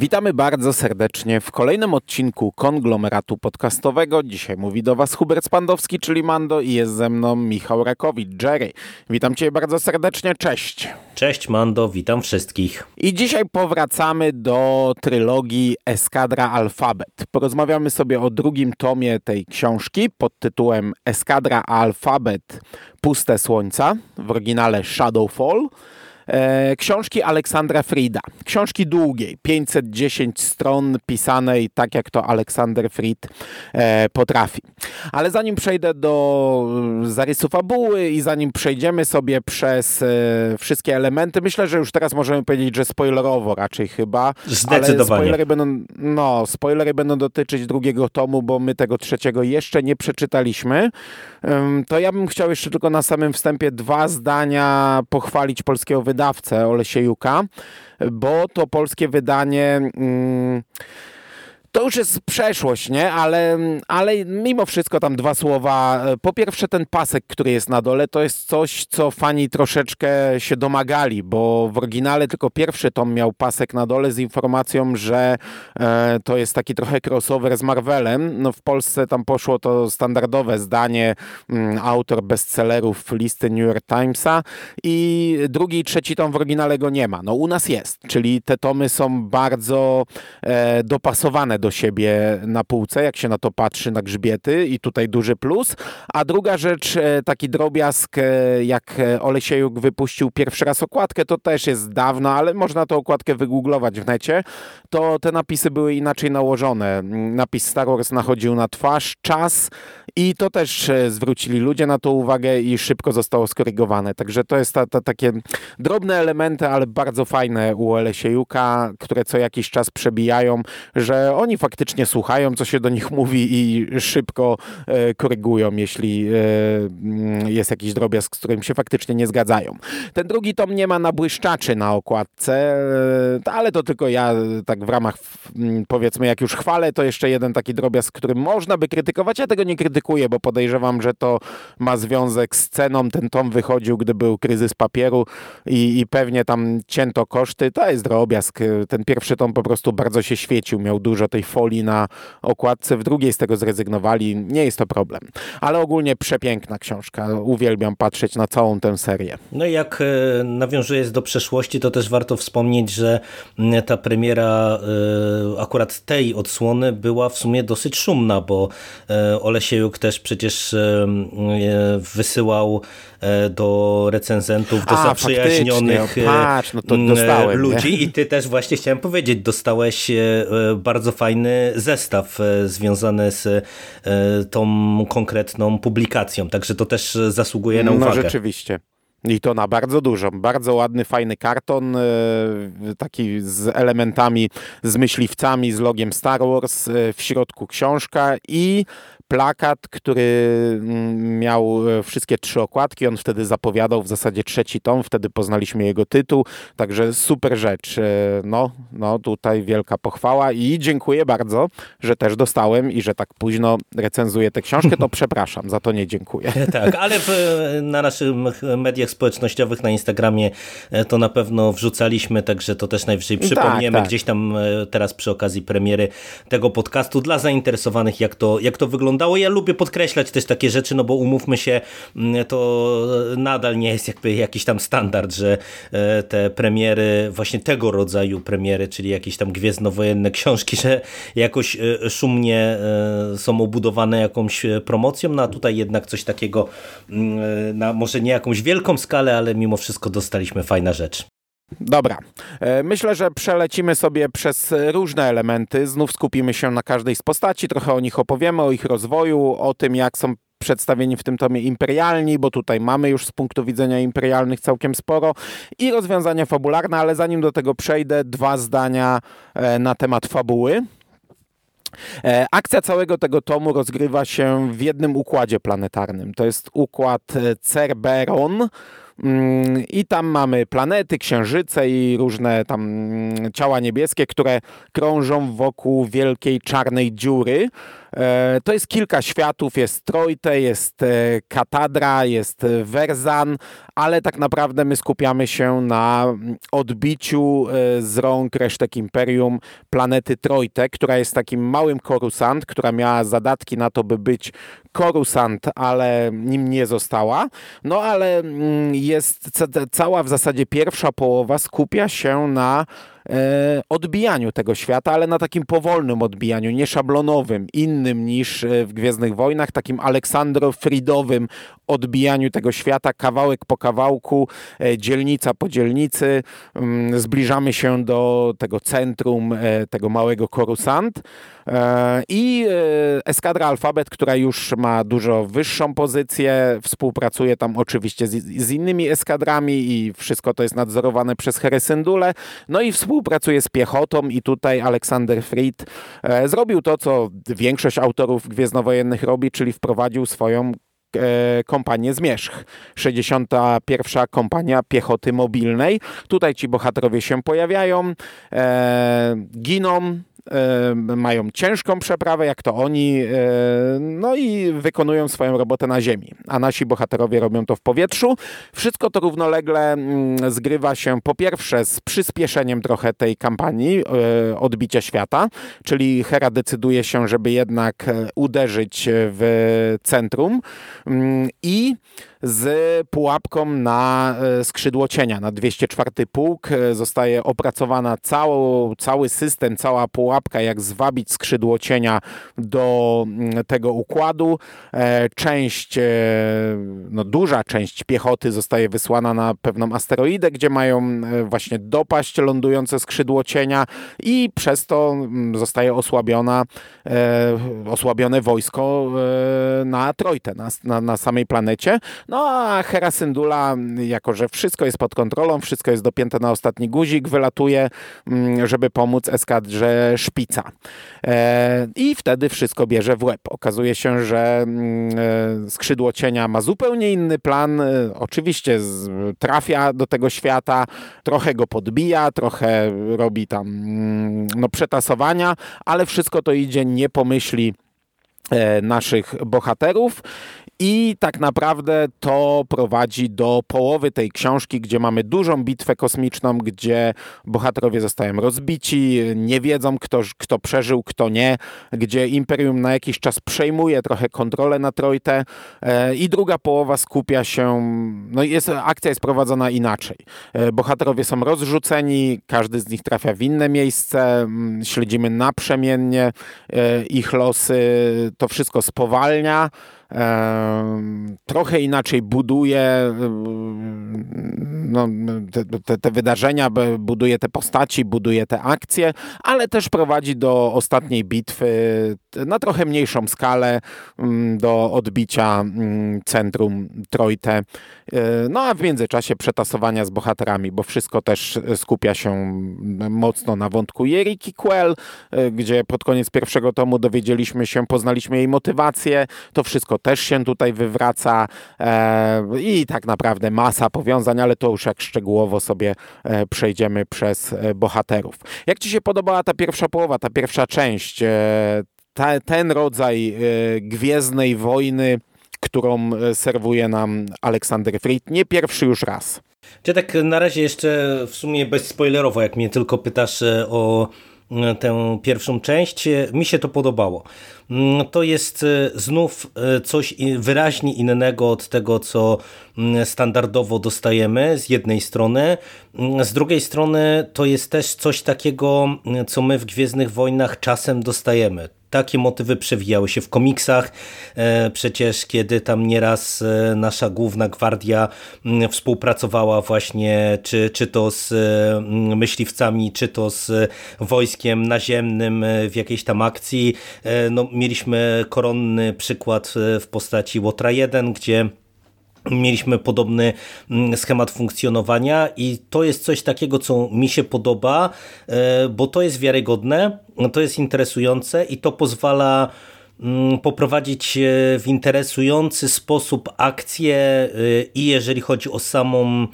Witamy bardzo serdecznie w kolejnym odcinku konglomeratu podcastowego. Dzisiaj mówi do Was Hubert Spandowski, czyli Mando i jest ze mną Michał Rakowicz, Jerry. Witam Cię bardzo serdecznie, cześć. Cześć Mando, witam wszystkich. I dzisiaj powracamy do trylogii Eskadra Alfabet. Porozmawiamy sobie o drugim tomie tej książki pod tytułem Eskadra Alfabet Puste Słońca, w oryginale Shadowfall. E, książki Aleksandra Frida. Książki długiej, 510 stron pisanej tak jak to Aleksander Fried e, potrafi. Ale zanim przejdę do zarysu fabuły i zanim przejdziemy sobie przez e, wszystkie elementy, myślę, że już teraz możemy powiedzieć, że spoilerowo raczej chyba. Zdecydowanie. Ale spoilery będą, no, spoilery będą dotyczyć drugiego tomu, bo my tego trzeciego jeszcze nie przeczytaliśmy. To ja bym chciał jeszcze tylko na samym wstępie dwa zdania pochwalić polskiego wydawcę wydawcę Olesiejuka, bo to polskie wydanie... Mm, to już jest przeszłość, nie? Ale, ale mimo wszystko tam dwa słowa. Po pierwsze ten pasek, który jest na dole, to jest coś, co fani troszeczkę się domagali, bo w oryginale tylko pierwszy tom miał pasek na dole z informacją, że e, to jest taki trochę crossover z Marvelem. No w Polsce tam poszło to standardowe zdanie, m, mm, autor bestsellerów listy New York Timesa i drugi i trzeci tom w oryginale go nie ma. No u nas jest, czyli te tomy są bardzo e, dopasowane do siebie na półce, jak się na to patrzy, na grzbiety i tutaj duży plus. A druga rzecz, e, taki drobiazg, e, jak Olesiejuk wypuścił pierwszy raz okładkę, to też jest dawno, ale można tę okładkę wygooglować w necie, to te napisy były inaczej nałożone. Napis Star Wars nachodził na twarz, czas i to też e, zwrócili ludzie na to uwagę i szybko zostało skorygowane. Także to jest ta, ta, takie drobne elementy, ale bardzo fajne u Olesiejuka, które co jakiś czas przebijają, że oni faktycznie słuchają, co się do nich mówi i szybko e, korygują, jeśli e, mm, jest jakiś drobiazg, z którym się faktycznie nie zgadzają. Ten drugi tom nie ma nabłyszczaczy na okładce, e, ale to tylko ja tak w ramach, mm, powiedzmy, jak już chwalę, to jeszcze jeden taki drobiazg, który można by krytykować. Ja tego nie krytykuję, bo podejrzewam, że to ma związek z ceną. Ten tom wychodził, gdy był kryzys papieru i, i pewnie tam cięto koszty. To jest drobiazg. Ten pierwszy tom po prostu bardzo się świecił, miał dużo tej folii na okładce, w drugiej z tego zrezygnowali. Nie jest to problem. Ale ogólnie przepiękna książka. Uwielbiam patrzeć na całą tę serię. No i jak e, nawiązujesz do przeszłości, to też warto wspomnieć, że ta premiera e, akurat tej odsłony była w sumie dosyć szumna, bo e, Olesiejuk też przecież wysyłał do recenzentów, do A, zaprzyjaźnionych patrz, no dostałem, ludzi nie? i ty też właśnie chciałem powiedzieć, dostałeś bardzo fajny zestaw e, związany z e, tą konkretną publikacją, także to też zasługuje na no, uwagę. No rzeczywiście. I to na bardzo dużo. Bardzo ładny, fajny karton, e, taki z elementami, z myśliwcami, z logiem Star Wars, w środku książka i plakat, który mm, miał e, wszystkie trzy okładki. On wtedy zapowiadał w zasadzie trzeci tom, wtedy poznaliśmy jego tytuł. Także super rzecz. E, no, no tutaj wielka pochwała i dziękuję bardzo, że też dostałem i że tak późno recenzuję tę książkę. To przepraszam, za to nie dziękuję. Tak, ale w, na naszych mediach społecznościowych, na Instagramie e, to na pewno wrzucaliśmy, także to też najwyżej tak, przypomniemy tak, tak. gdzieś tam teraz przy okazji premiery tego podcastu dla zainteresowanych, jak to, jak to wygląda wyglądało. Ja lubię podkreślać też takie rzeczy, no bo umówmy się, mm, to nadal nie jest jakby jakiś tam standard, że e, te premiery, właśnie tego rodzaju premiery, czyli jakieś tam gwiezdnowojenne książki, że jakoś e, szumnie e, są obudowane jakąś promocją, no a tutaj jednak coś takiego mm, na może nie jakąś wielką skalę, ale mimo wszystko dostaliśmy fajna rzecz. Dobra, e, myślę, że przelecimy sobie przez różne elementy. Znów skupimy się na każdej z postaci, trochę o nich opowiemy, o ich rozwoju, o tym, jak są przedstawieni w tym tomie imperialni, bo tutaj mamy już z punktu widzenia imperialnych całkiem sporo i rozwiązania fabularne, ale zanim do tego przejdę, dwa zdania e, na temat fabuły. E, akcja całego tego tomu rozgrywa się w jednym układzie planetarnym. To jest układ Cerberon, I tam mamy planety, księżyce i różne tam mm, ciała niebieskie, które krążą wokół wielkiej czarnej dziury. To jest kilka światów, jest Trojte, jest Katadra, jest Verzan, ale tak naprawdę my skupiamy się na odbiciu z rąk resztek Imperium planety Trojte, która jest takim małym korusant, która miała zadatki na to, by być korusant, ale nim nie została. No ale mm, jest cała w zasadzie pierwsza połowa skupia się na E, odbijaniu tego świata, ale na takim powolnym odbijaniu, nie szablonowym, innym niż e, w Gwiezdnych Wojnach, takim Aleksandro-Fridowym odbijaniu tego świata, kawałek po kawałku, e, dzielnica po dzielnicy. Mm, zbliżamy się do tego centrum, tego małego Korusant. I eskadra Alfabet, która już ma dużo wyższą pozycję, współpracuje tam oczywiście z, z innymi eskadrami i wszystko to jest nadzorowane przez Heresyndule. No i współ współpracuje z piechotą i tutaj Aleksander Fried e, zrobił to, co większość autorów gwiezdnowojennych robi, czyli wprowadził swoją e, kompanię Zmierzch. 61. kompania piechoty mobilnej. Tutaj ci bohaterowie się pojawiają, e, giną, mają ciężką przeprawę, jak to oni, no i wykonują swoją robotę na ziemi, a nasi bohaterowie robią to w powietrzu. Wszystko to równolegle mm, zgrywa się po pierwsze z przyspieszeniem trochę tej kampanii e, odbicia świata, czyli Hera decyduje się, żeby jednak e, uderzyć w centrum mm, i z pułapką na e, skrzydło cienia, na 204 pułk. E, zostaje opracowana cało, cały system, cała pułapka, jak zwabić skrzydło cienia do mm, tego układu. E, część, no duża część piechoty zostaje wysłana na pewną asteroidę, gdzie mają właśnie dopaść lądujące skrzydło cienia i przez to mm, zostaje osłabiona, osłabione wojsko na Trojte, na, na, samej planecie. No a Hera Syndula, jako że wszystko jest pod kontrolą, wszystko jest dopięte na ostatni guzik, wylatuje, mm, żeby pomóc eskadrze Szpica. E, I wtedy wszystko bierze w łeb. Okazuje się, że mm, e, skrzydło cienia ma zupełnie inny plan. E, oczywiście trafia do tego świata, trochę go podbija, trochę robi tam mm, no, przetasowania, ale wszystko to idzie nie pomyśli naszych bohaterów i tak naprawdę to prowadzi do połowy tej książki, gdzie mamy dużą bitwę kosmiczną, gdzie bohaterowie zostają rozbici, nie wiedzą kto, kto przeżył, kto nie, gdzie Imperium na jakiś czas przejmuje trochę kontrolę nad Trojtę e, i druga połowa skupia się, no jest, akcja jest prowadzona inaczej. E, bohaterowie są rozrzuceni, każdy z nich trafia w inne miejsce, śledzimy naprzemiennie e, ich losy, to wszystko spowalnia, trochę inaczej buduje no, te, te, te, wydarzenia, buduje te postaci, buduje te akcje, ale też prowadzi do ostatniej bitwy na trochę mniejszą skalę, do odbicia centrum Trojte. E, no a w międzyczasie przetasowania z bohaterami, bo wszystko też skupia się mocno na wątku Jeriki Quell, e, gdzie pod koniec pierwszego tomu dowiedzieliśmy się, poznaliśmy jej motywację. To wszystko też się tutaj wywraca e, i tak naprawdę masa powiązań, ale to już jak szczegółowo sobie e, przejdziemy przez e, bohaterów. Jak Ci się podobała ta pierwsza połowa, ta pierwsza część, ta, ten rodzaj gwiezdnej wojny, którą serwuje nam Aleksander Fried, nie pierwszy już raz. Czy tak na razie jeszcze w sumie bezspoilerowo, jak mnie tylko pytasz o tę pierwszą część. Mi się to podobało. Mm, to jest e, znów e, coś wyraźnie innego od tego, co mm, standardowo dostajemy z jednej strony. Mm, z drugiej strony to jest też coś takiego, co my w Gwiezdnych Wojnach czasem dostajemy takie motywy przewijały się w komiksach. E, przecież kiedy tam nieraz e, nasza główna gwardia mm, współpracowała właśnie czy, czy to z mm, myśliwcami, czy to z wojskiem naziemnym e, w jakiejś tam akcji. No, mieliśmy koronny przykład w postaci Łotra 1, gdzie Mieliśmy podobny mm, schemat funkcjonowania i to jest coś takiego, co mi się podoba, e, bo to jest wiarygodne, to jest interesujące i to pozwala mm, poprowadzić w interesujący sposób akcję e, i jeżeli chodzi o samą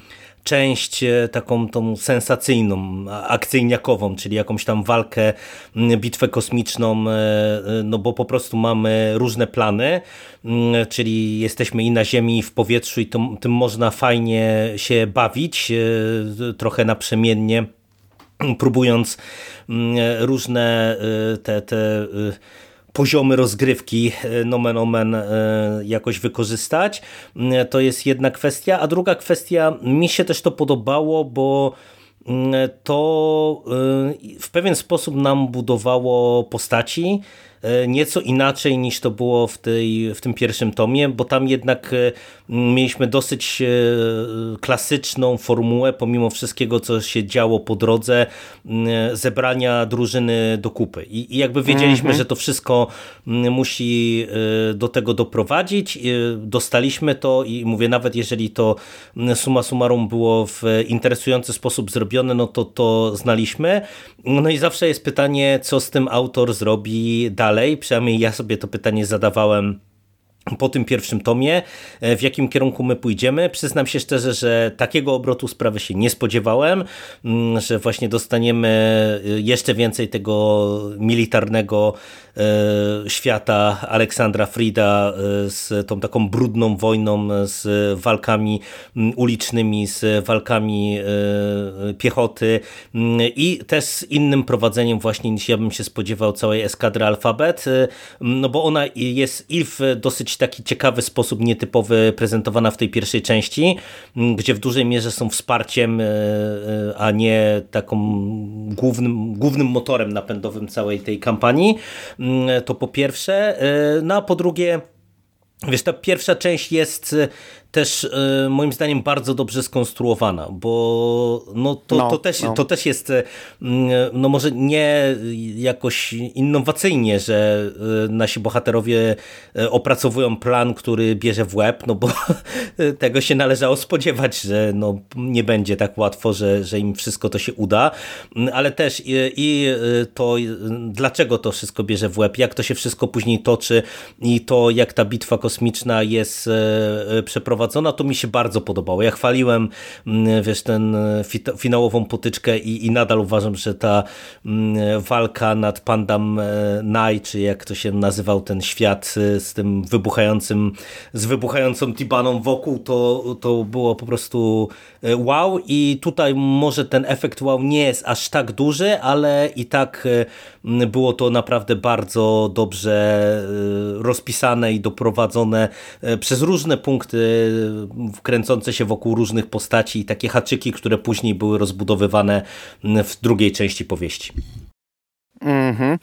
część taką tą sensacyjną, akcyjniakową, czyli jakąś tam walkę, bitwę kosmiczną, no bo po prostu mamy różne plany, czyli jesteśmy i na ziemi, i w powietrzu i tym można fajnie się bawić, trochę naprzemiennie próbując różne te, te poziomy rozgrywki e, nomen omen e, jakoś wykorzystać. E, to jest jedna kwestia, a druga kwestia, mi się też to podobało, bo to w pewien sposób nam budowało postaci, nieco inaczej niż to było w, tej, w tym pierwszym tomie, bo tam jednak e, mieliśmy dosyć e, klasyczną formułę, pomimo wszystkiego, co się działo po drodze, zebrania drużyny do kupy. I, i jakby wiedzieliśmy, mhm. że to wszystko musi do tego doprowadzić. Dostaliśmy to i mówię, nawet jeżeli to suma summarum było w interesujący sposób zrobione, no to to znaliśmy. No i zawsze jest pytanie, co z tym autor zrobi dalej dalej, przynajmniej ja sobie to pytanie zadawałem po tym pierwszym tomie, e, w jakim kierunku my pójdziemy. Przyznam się szczerze, że takiego obrotu sprawy się nie spodziewałem, mm, że właśnie dostaniemy e, jeszcze więcej tego militarnego e, świata Aleksandra Frida z tą taką brudną wojną, z walkami mm, ulicznymi, z walkami piechoty mm, i też z innym prowadzeniem właśnie niż ja bym się spodziewał całej eskadry Alfabet, no bo ona jest i w dosyć taki ciekawy sposób, nietypowy, prezentowana w tej pierwszej części, gdzie w dużej mierze są wsparciem, e, e, a nie taką głównym, głównym motorem napędowym całej tej kampanii. To po pierwsze. E, no a po drugie, Wiesz, ta pierwsza część jest też e, moim zdaniem bardzo dobrze skonstruowana, bo no, to, no, to, też, no. to też jest e, no może nie jakoś innowacyjnie, że e, nasi bohaterowie opracowują plan, który bierze w łeb, no bo tego się należało spodziewać, że no, nie będzie tak łatwo, że, że im wszystko to się uda, ale też i, i to dlaczego to wszystko bierze w łeb, jak to się wszystko później toczy i to jak ta bitwa kosmiczna jest przeprowadzona przeprowadzona, to mi się bardzo podobało. Ja chwaliłem, mm, wiesz, ten e, finałową potyczkę i, i nadal uważam, że ta mm, walka nad Pandam e, Nai, czy jak to się nazywał ten świat e, z tym wybuchającym, z wybuchającą Tibaną wokół, to, to było po prostu wow i tutaj może ten efekt wow nie jest aż tak duży, ale i tak było to naprawdę bardzo dobrze rozpisane i doprowadzone przez różne punkty kręcące się wokół różnych postaci i takie haczyki, które później były rozbudowywane w drugiej części powieści. Mm-hmm.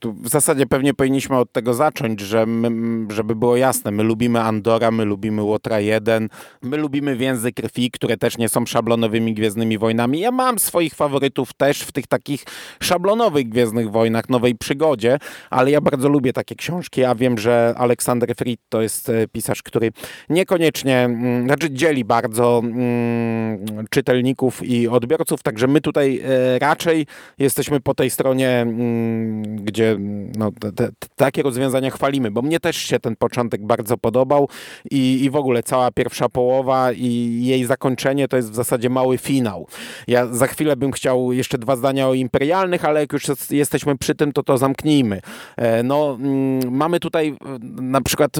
tu w zasadzie pewnie powinniśmy od tego zacząć, że my, żeby było jasne, my lubimy Andora, my lubimy Łotra 1, my lubimy Więzy Krwi, które też nie są szablonowymi Gwiezdnymi Wojnami. Ja mam swoich faworytów też w tych takich szablonowych Gwiezdnych Wojnach, Nowej Przygodzie, ale ja bardzo lubię takie książki. Ja wiem, że Aleksander Fried to jest e, pisarz, który niekoniecznie, mm, znaczy dzieli bardzo mm, czytelników i odbiorców, także my tutaj e, raczej jesteśmy po tej stronie Mm, gdzie no, te, te, takie rozwiązania chwalimy, bo mnie też się ten początek bardzo podobał i, i w ogóle cała pierwsza połowa i jej zakończenie to jest w zasadzie mały finał. Ja za chwilę bym chciał jeszcze dwa zdania o imperialnych, ale jak już jesteśmy przy tym, to to zamknijmy. E, no, mm, mamy tutaj e, na przykład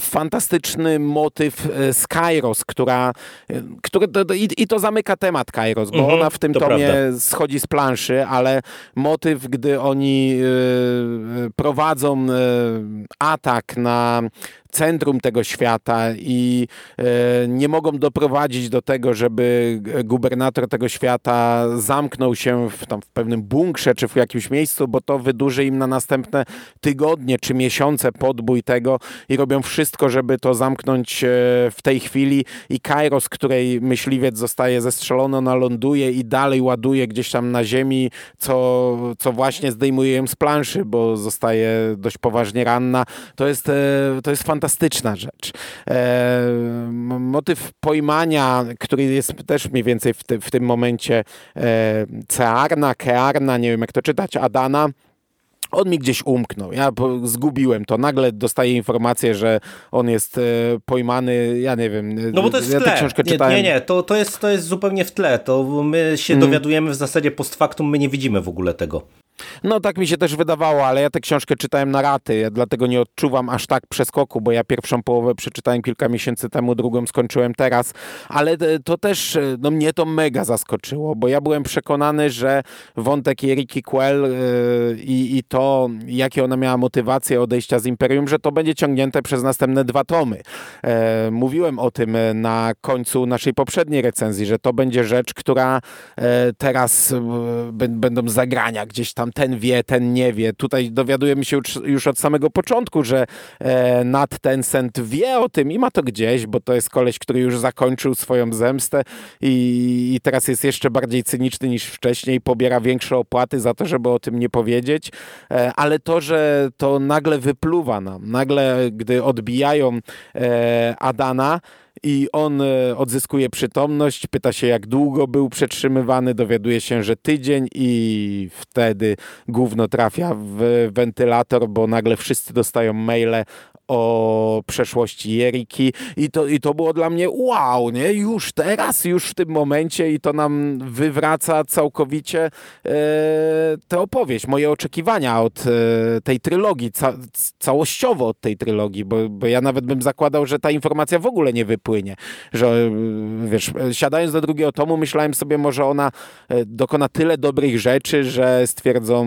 fantastyczny motyw e, z Kairos, która, który, i, to zamyka temat Kairos, bo mhm, ona w tym tomie prawda. schodzi z planszy, ale motyw gdy oni e, prowadzą e, atak na centrum tego świata i e, nie mogą doprowadzić do tego, żeby gubernator tego świata zamknął się w, tam, w pewnym bunkrze czy w jakimś miejscu, bo to wydłuży im na następne tygodnie czy miesiące podbój tego i robią wszystko, żeby to zamknąć e, w tej chwili i Kairos, której myśliwiec zostaje zestrzelony, ona ląduje i dalej ładuje gdzieś tam na ziemi, co, co właśnie zdejmuje ją z planszy, bo zostaje dość poważnie ranna. To jest, e, to jest fantastyczne fantastyczna rzecz. E, motyw pojmania, który jest też mniej więcej w, ty, w tym momencie e, Cearna, Kearna, nie wiem jak to czytać, Adana, on mi gdzieś umknął. Ja zgubiłem to. Nagle dostaję informację, że on jest e, pojmany, ja nie wiem. No bo to jest ja w tle. Książkę czytałem. Nie, nie, to, to, jest, to jest zupełnie w tle. To my się mm. dowiadujemy w zasadzie post factum, my nie widzimy w ogóle tego. No tak mi się też wydawało, ale ja tę książkę czytałem na raty, ja dlatego nie odczuwam aż tak przeskoku, bo ja pierwszą połowę przeczytałem kilka miesięcy temu, drugą skończyłem teraz, ale e, to też, e, no mnie to mega zaskoczyło, bo ja byłem przekonany, że wątek Eriki Quell yy, i, to, jakie ona miała motywację odejścia z Imperium, że to będzie ciągnięte przez następne dwa tomy. Mówiłem o tym na końcu naszej poprzedniej recenzji, że to będzie rzecz, która teraz będą zagrania gdzieś tam tam ten wie, ten nie wie. Tutaj dowiadujemy się już, już od samego początku, że e, Nat Tencent wie o tym i ma to gdzieś, bo to jest koleś, który już zakończył swoją zemstę i, i teraz jest jeszcze bardziej cyniczny niż wcześniej, pobiera większe opłaty za to, żeby o tym nie powiedzieć, e, ale to, że to nagle wypluwa nam, nagle gdy odbijają e, Adana, i on e, odzyskuje przytomność, pyta się jak długo był przetrzymywany, dowiaduje się, że tydzień i wtedy gówno trafia w wentylator, bo nagle wszyscy dostają maile o przeszłości Jeriki i to, i to było dla mnie wow, nie? Już teraz, już w tym momencie i to nam wywraca całkowicie e, tę opowieść, moje oczekiwania od e, tej trylogii, ca całościowo od tej trylogii, bo, bo ja nawet bym zakładał, że ta informacja w ogóle nie wypłynie, że e, wiesz, siadając do drugiego tomu myślałem sobie, może ona e, dokona tyle dobrych rzeczy, że stwierdzą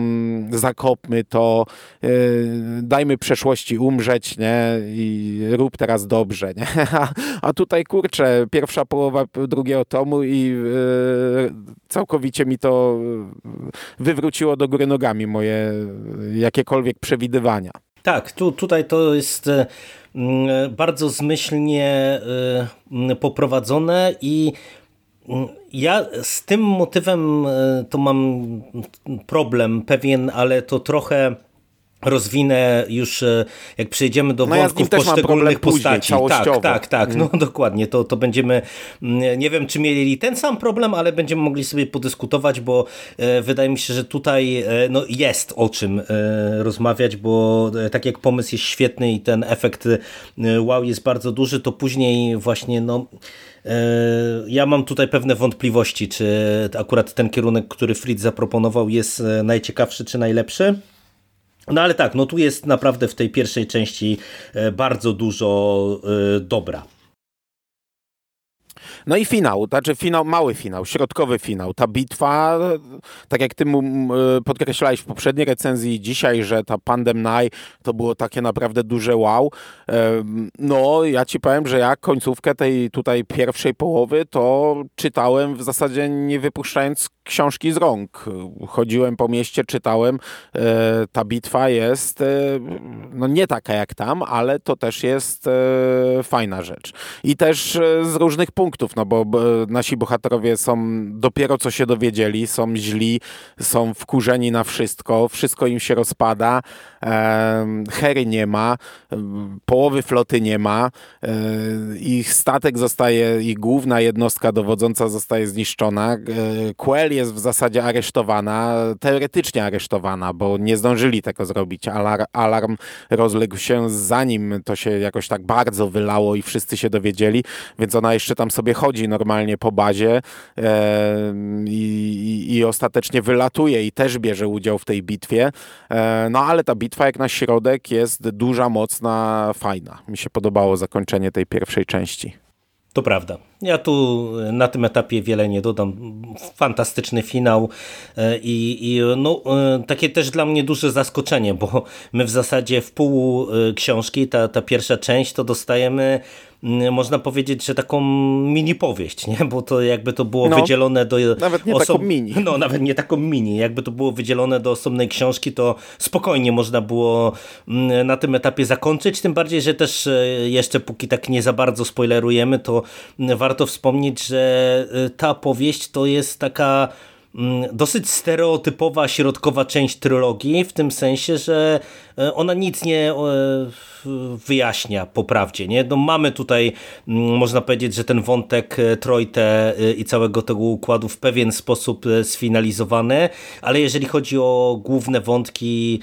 zakopmy to, e, dajmy przeszłości umrzeć, nie? Nie? I rób teraz dobrze, nie? A, a tutaj, kurczę, pierwsza połowa drugiego tomu i yy, całkowicie mi to wywróciło do góry nogami moje jakiekolwiek przewidywania. Tak, tu, tutaj to jest e, bardzo zmyślnie e, poprowadzone i ja z tym motywem e, to mam problem pewien, ale to trochę rozwinę już, e, jak przejdziemy do no wątków ja poszczególnych postaci. Tak, tak, tak, no mm. dokładnie, to, to będziemy, mm, nie wiem czy mieli ten sam problem, ale będziemy mogli sobie podyskutować, bo e, wydaje mi się, że tutaj e, no, jest o czym rozmawiać, bo tak jak pomysł jest świetny i ten efekt wow jest bardzo duży, to później właśnie no ja mam tutaj pewne wątpliwości, czy akurat ten kierunek, który Fritz zaproponował jest najciekawszy czy najlepszy. No ale tak, no tu jest naprawdę w tej pierwszej części e, bardzo dużo e, dobra. No i finał, znaczy finał, mały finał, środkowy finał. Ta bitwa, tak jak ty mu podkreślałeś w poprzedniej recenzji dzisiaj, że ta Pandem Night to było takie naprawdę duże wow. No, ja ci powiem, że ja końcówkę tej tutaj pierwszej połowy to czytałem w zasadzie nie wypuszczając książki z rąk. Chodziłem po mieście, czytałem. E, ta bitwa jest e, no nie taka jak tam, ale to też jest e, fajna rzecz. I też z różnych punktów, no bo nasi bohaterowie są dopiero co się dowiedzieli, są źli, są wkurzeni na wszystko, wszystko im się rozpada, Hery nie ma, połowy floty nie ma, ich statek zostaje, ich główna jednostka dowodząca zostaje zniszczona, Quell jest w zasadzie aresztowana, teoretycznie aresztowana, bo nie zdążyli tego zrobić. Alarm, alarm rozległ się zanim to się jakoś tak bardzo wylało i wszyscy się dowiedzieli, więc ona jeszcze tam sobie chodzi normalnie po bazie e, i, i, ostatecznie wylatuje i też bierze udział w tej bitwie. E, no ale ta bitwa jak na środek jest duża, mocna, fajna. Mi się podobało zakończenie tej pierwszej części. To prawda. Ja tu na tym etapie wiele nie dodam. Fantastyczny finał e, i, i no, e, takie też dla mnie duże zaskoczenie, bo my w zasadzie w pół e, książki, ta, ta pierwsza część, to dostajemy można powiedzieć, że taką mini powieść, nie? bo to jakby to było no, wydzielone do... Nawet nie taką mini. No, nawet nie taką mini. Jakby to było wydzielone do osobnej książki, to spokojnie można było mm, na tym etapie zakończyć, tym bardziej, że też e, jeszcze póki tak nie za bardzo spoilerujemy, to mm, warto wspomnieć, że e, ta powieść to jest taka dosyć stereotypowa środkowa część trylogii, w tym sensie, że e, ona nic nie wyjaśnia po prawdzie. Nie? No mamy tutaj, mm, można powiedzieć, że ten wątek Trojte i całego tego układu w pewien sposób sfinalizowany, ale jeżeli chodzi o główne wątki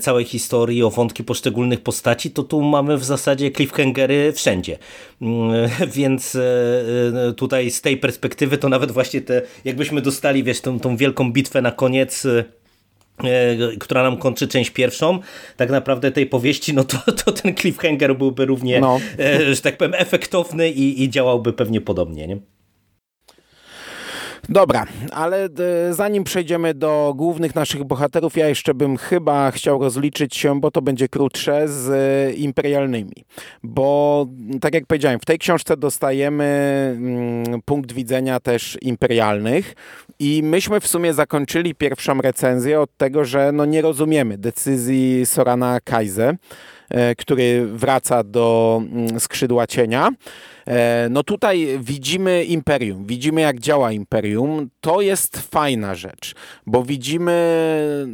całej historii, o wątki poszczególnych postaci, to tu mamy w zasadzie cliffhangery wszędzie. Mm, więc tutaj z tej perspektywy to nawet właśnie te, jakbyśmy dostali, wiesz, tą, tą wielką bitwę na koniec e, która nam kończy część pierwszą, tak naprawdę tej powieści, no to, to ten cliffhanger byłby równie, no. E, że tak powiem, efektowny i, i działałby pewnie podobnie, nie? Dobra, ale e, zanim przejdziemy do głównych naszych bohaterów, ja jeszcze bym chyba chciał rozliczyć się, bo to będzie krótsze, z e, imperialnymi. Bo tak jak powiedziałem, w tej książce dostajemy mm, punkt widzenia też imperialnych i myśmy w sumie zakończyli pierwszą recenzję od tego, że no nie rozumiemy decyzji Sorana Kaize, e, który wraca do mm, skrzydła cienia. E, no tutaj widzimy imperium, widzimy jak działa imperium. To jest fajna rzecz, bo widzimy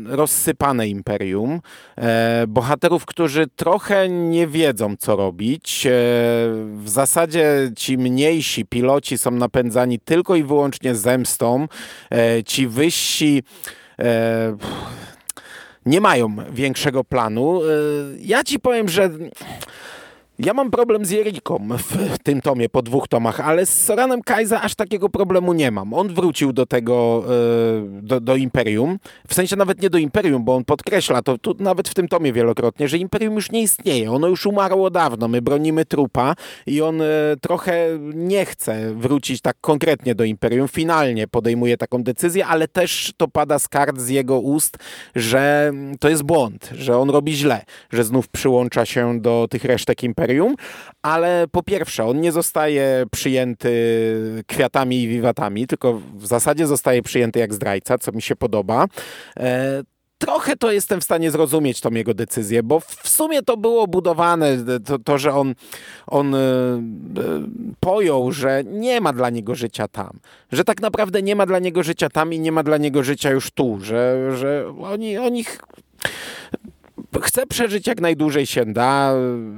rozsypane imperium, e, bohaterów, którzy trochę nie wiedzą co robić. E, w zasadzie ci mniejsi piloci są napędzani tylko i wyłącznie zemstą. Ci wyżsi nie mają większego planu. Ja ci powiem, że ja mam problem z Jeriką w tym tomie, po dwóch tomach, ale z Soranem Kaiza aż takiego problemu nie mam. On wrócił do tego, e, do, do, Imperium, w sensie nawet nie do Imperium, bo on podkreśla to tu nawet w tym tomie wielokrotnie, że Imperium już nie istnieje, ono już umarło dawno, my bronimy trupa i on e, trochę nie chce wrócić tak konkretnie do Imperium, finalnie podejmuje taką decyzję, ale też to pada z kart z jego ust, że to jest błąd, że on robi źle, że znów przyłącza się do tych resztek Imperium, imperium, ale po pierwsze, on nie zostaje przyjęty kwiatami i wiwatami, tylko w zasadzie zostaje przyjęty jak zdrajca, co mi się podoba. E, trochę to jestem w stanie zrozumieć tą jego decyzję, bo w sumie to było budowane, to, to że on, on e, e, pojął, że nie ma dla niego życia tam, że tak naprawdę nie ma dla niego życia tam i nie ma dla niego życia już tu, że, że oni, oni chce przeżyć jak najdłużej się da,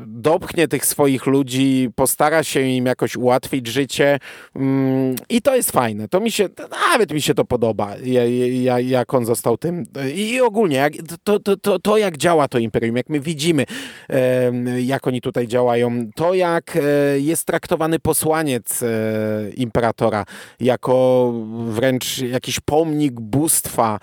dopchnie tych swoich ludzi, postara się im jakoś ułatwić życie mm, i to jest fajne. To mi się, nawet mi się to podoba, jak on został tym. I ogólnie, to, to, to, to jak działa to imperium, jak my widzimy, jak oni tutaj działają, to jak e, jest traktowany posłaniec e, imperatora jako wręcz jakiś pomnik bóstwa,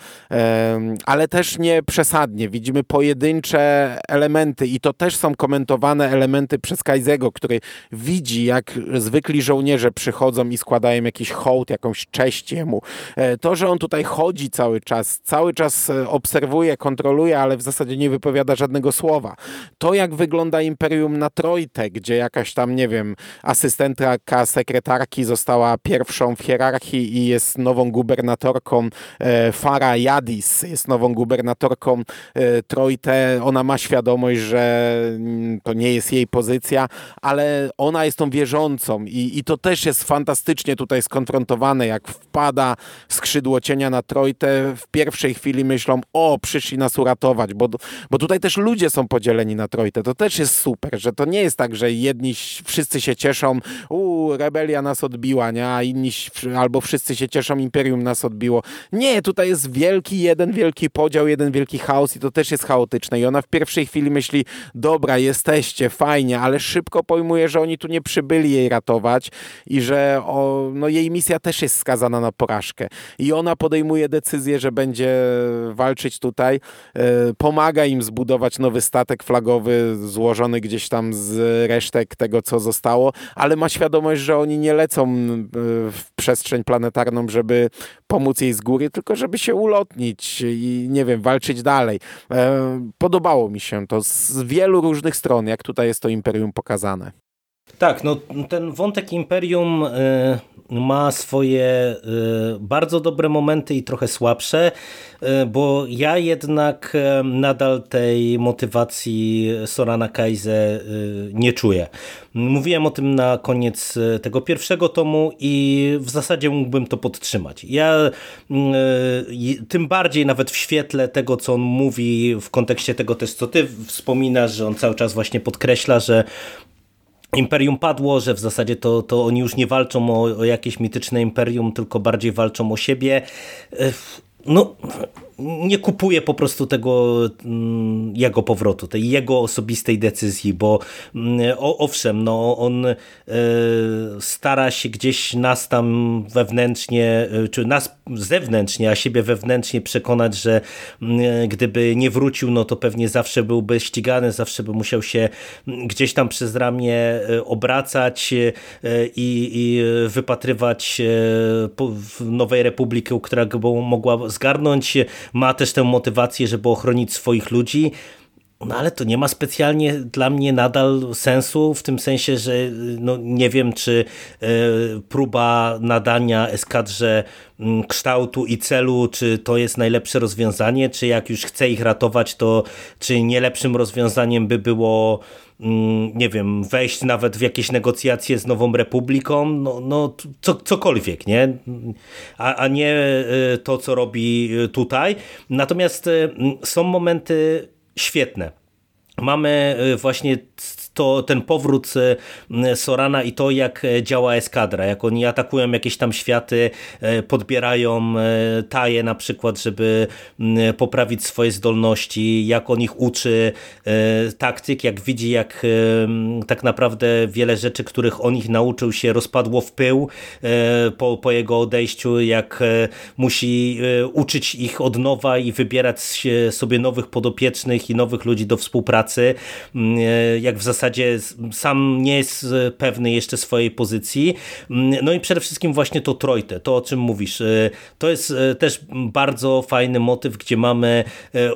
ale też nie przesadnie. Widzimy pojedyncze pojedyncze elementy i to też są komentowane elementy przez Kajzego, który widzi, jak zwykli żołnierze przychodzą i składają jakiś hołd, jakąś cześć jemu. E, to, że on tutaj chodzi cały czas, cały czas e, obserwuje, kontroluje, ale w zasadzie nie wypowiada żadnego słowa. To, jak wygląda Imperium na Trojte, gdzie jakaś tam, nie wiem, asystentka sekretarki została pierwszą w hierarchii i jest nową gubernatorką e, Fara Jadis, jest nową gubernatorką Trojte ona ma świadomość, że mm, to nie jest jej pozycja, ale ona jest tą wierzącą i, i to też jest fantastycznie tutaj skonfrontowane, jak wpada skrzydło cienia na Trojtę, w pierwszej chwili myślą, o, przyszli nas uratować, bo, bo tutaj też ludzie są podzieleni na Trojtę, to też jest super, że to nie jest tak, że jedni wszyscy się cieszą, u, rebelia nas odbiła, nie? a inni albo wszyscy się cieszą, imperium nas odbiło. Nie, tutaj jest wielki, jeden wielki podział, jeden wielki chaos i to też jest chaotyczne i ona w pierwszej chwili myśli, dobra, jesteście, fajnie, ale szybko pojmuje, że oni tu nie przybyli jej ratować i że o, no, jej misja też jest skazana na porażkę. I ona podejmuje decyzję, że będzie walczyć tutaj, e, pomaga im zbudować nowy statek flagowy złożony gdzieś tam z resztek tego, co zostało, ale ma świadomość, że oni nie lecą w przestrzeń planetarną, żeby pomóc jej z góry, tylko żeby się ulotnić i nie wiem, walczyć dalej. E, podobało mi się to z wielu różnych stron, jak tutaj jest to imperium pokazane. Tak, no ten wątek Imperium y, ma swoje y, bardzo dobre momenty i trochę słabsze, y, bo ja jednak nadal tej motywacji Sorana Kaize nie czuję. Mówiłem o tym na koniec tego pierwszego tomu i w zasadzie mógłbym to podtrzymać. Ja tym bardziej nawet w świetle tego, co on mówi w kontekście tego też, co ty wspominasz, że on cały czas właśnie podkreśla, że Imperium padło, że w zasadzie to, to oni już nie walczą o, o jakieś mityczne imperium, tylko bardziej walczą o siebie. No, nie kupuję po prostu tego mm, jego powrotu, tej jego osobistej decyzji, bo mm, owszem, no on e, stara się gdzieś nas tam wewnętrznie, e, czy nas zewnętrznie, a siebie wewnętrznie przekonać, że mm, gdyby nie wrócił, no to pewnie zawsze byłby ścigany, zawsze by musiał się gdzieś tam przez ramię e, obracać i, i wypatrywać Nowej Republiki, która by mogła zgarnąć ma też tę motywację, żeby ochronić swoich ludzi, no ale to nie ma specjalnie dla mnie nadal sensu, w tym sensie, że no, nie wiem, czy y, próba nadania eskadrze y, kształtu i celu, czy to jest najlepsze rozwiązanie, czy jak już chce ich ratować, to czy nie lepszym rozwiązaniem by było nie wiem, wejść nawet w jakieś negocjacje z Nową Republiką, no, no co, cokolwiek, nie? A, a nie e, to, co robi e, tutaj. Natomiast e, są momenty świetne. Mamy właśnie to ten powrót e, Sorana i to, jak e, działa eskadra, jak oni atakują jakieś tam światy, e, podbierają taje na przykład, żeby poprawić swoje zdolności, jak on ich uczy taktyk, jak widzi, jak tak naprawdę wiele rzeczy, których on ich nauczył się rozpadło w pył po, po jego odejściu, jak musi uczyć ich od nowa i wybierać sobie nowych podopiecznych i nowych ludzi do współpracy, jak w zasadzie zasadzie sam nie jest e, pewny jeszcze swojej pozycji. Mm, no i przede wszystkim właśnie to trojte, to o czym mówisz. E, to jest e, też bardzo fajny motyw, gdzie mamy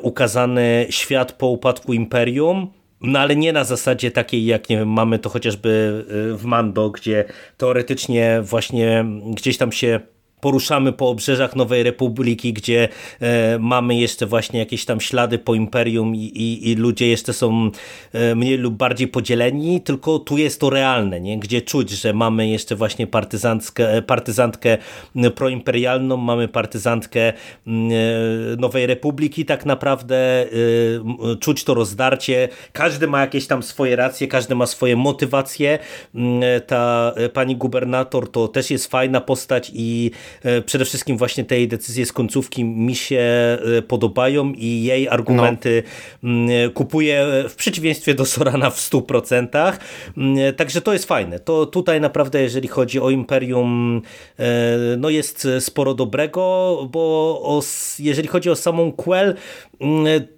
ukazany świat po upadku Imperium, no ale nie na zasadzie takiej, jak nie wiem, mamy to chociażby w Mando, gdzie teoretycznie właśnie gdzieś tam się poruszamy po obrzeżach Nowej Republiki, gdzie e, mamy jeszcze właśnie jakieś tam ślady po imperium i, i, i, ludzie jeszcze są e, mniej lub bardziej podzieleni, tylko tu jest to realne, nie? gdzie czuć, że mamy jeszcze właśnie partyzantkę, partyzantkę proimperialną, mamy partyzantkę Nowej Republiki tak naprawdę, e, czuć to rozdarcie, każdy ma jakieś tam swoje racje, każdy ma swoje motywacje, ta pani gubernator to też jest fajna postać i E, przede wszystkim właśnie tej decyzje z końcówki mi się e, podobają i jej argumenty no. Mm, kupuję w przeciwieństwie do Sorana w 100%. Mm, także to jest fajne. To tutaj naprawdę, jeżeli chodzi o Imperium, e, no jest sporo dobrego, bo o, jeżeli chodzi o samą Quell,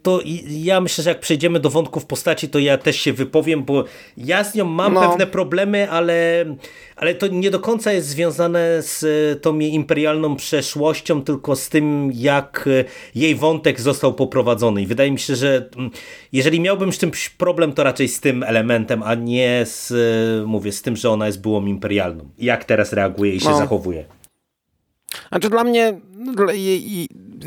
to ja myślę, że jak przejdziemy do wątków postaci, to ja też się wypowiem, bo ja z nią mam no. pewne problemy, ale, ale to nie do końca jest związane z tą jej imperialną przeszłością, tylko z tym, jak e, jej wątek został poprowadzony. I wydaje mi się, że mm, jeżeli miałbym z tym problem, to raczej z tym elementem, a nie z, e, mówię, z tym, że ona jest byłą imperialną. Jak teraz reaguje i się no. zachowuje. Znaczy dla mnie,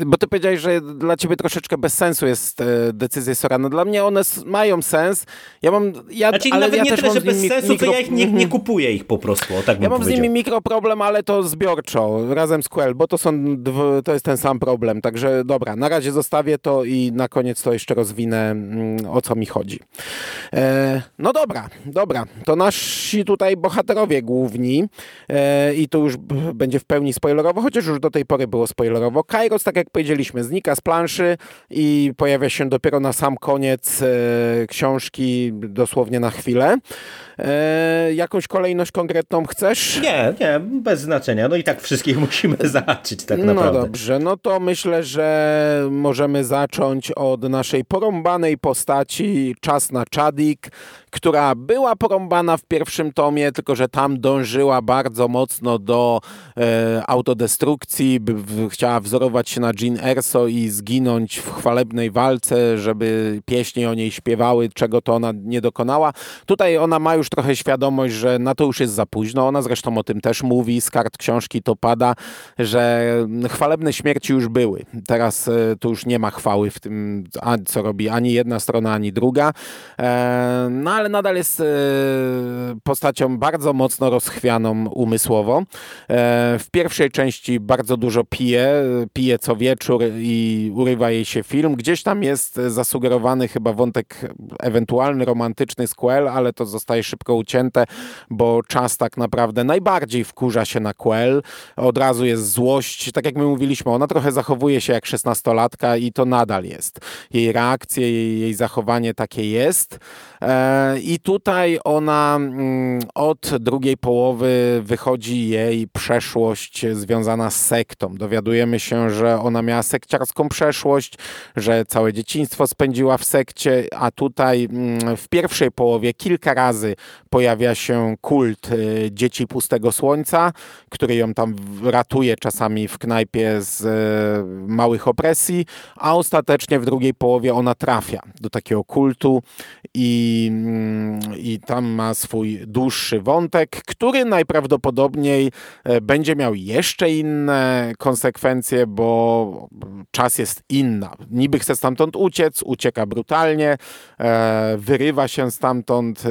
bo ty powiedziałeś, że dla ciebie troszeczkę bez sensu jest e, decyzja Sorana. Dla mnie one mają sens. Ja mam, ja, znaczy, ale nawet ja nie tyle, że bez sensu, mikro... to ja ich nie, nie kupuję ich po prostu. O, tak ja mam z nimi mikroproblem, ale to zbiorczo, razem z Quell, bo to są to jest ten sam problem. Także dobra, na razie zostawię to i na koniec to jeszcze rozwinę, mm, o co mi chodzi. E, no dobra, dobra. To nasi tutaj bohaterowie główni e, i to już będzie w pełni spoilerowo, chociaż już do tej pory było spoilerowo. Kairos, tak jak powiedzieliśmy, znika z planszy i pojawia się dopiero na sam koniec e, książki, dosłownie na chwilę. E, jakąś kolejność konkretną chcesz? Nie, nie, bez znaczenia. No i tak wszystkich musimy zahaczyć tak no naprawdę. No dobrze, no to myślę, że możemy zacząć od naszej porąbanej postaci Czas na Czadik, która była porąbana w pierwszym tomie, tylko że tam dążyła bardzo mocno do e, autodestrukcji, by, chciała wzorować się na Jean Erso i zginąć w chwalebnej walce, żeby pieśni o niej śpiewały, czego to ona nie dokonała. Tutaj ona ma już trochę świadomość, że na to już jest za późno. Ona zresztą o tym też mówi, z kart książki to pada, że chwalebne śmierci już były. Teraz e, tu już nie ma chwały w tym, co robi ani jedna strona, ani druga. E, no ale nadal jest e, postacią bardzo mocno rozchwianą umysłowo. W pierwszej części bardzo dużo pije, pije co wieczór i urywa jej się film. Gdzieś tam jest zasugerowany chyba wątek ewentualny, romantyczny z Quell, ale to zostaje szybko ucięte, bo czas tak naprawdę najbardziej wkurza się na Quell. Od razu jest złość, tak jak my mówiliśmy, ona trochę zachowuje się jak szesnastolatka i to nadal jest. Jej reakcje, jej, jej zachowanie takie jest. E, I tutaj ona mm, od drugiej połowy wychodzi jej przeszłość związana z sektą. Dowiadujemy się, że ona miała sekciarską przeszłość, że całe dzieciństwo spędziła w sekcie, a tutaj mm, w pierwszej połowie kilka razy pojawia się kult y, dzieci pustego słońca, który ją tam ratuje czasami w knajpie z y, małych opresji, a ostatecznie w drugiej połowie ona trafia do takiego kultu i, mm, i tam ma swój dłuższy wątek, który najprawdopodobniej e, będzie miał jeszcze inne konsekwencje, bo czas jest inna. Niby chce stamtąd uciec, ucieka brutalnie, e, wyrywa się stamtąd,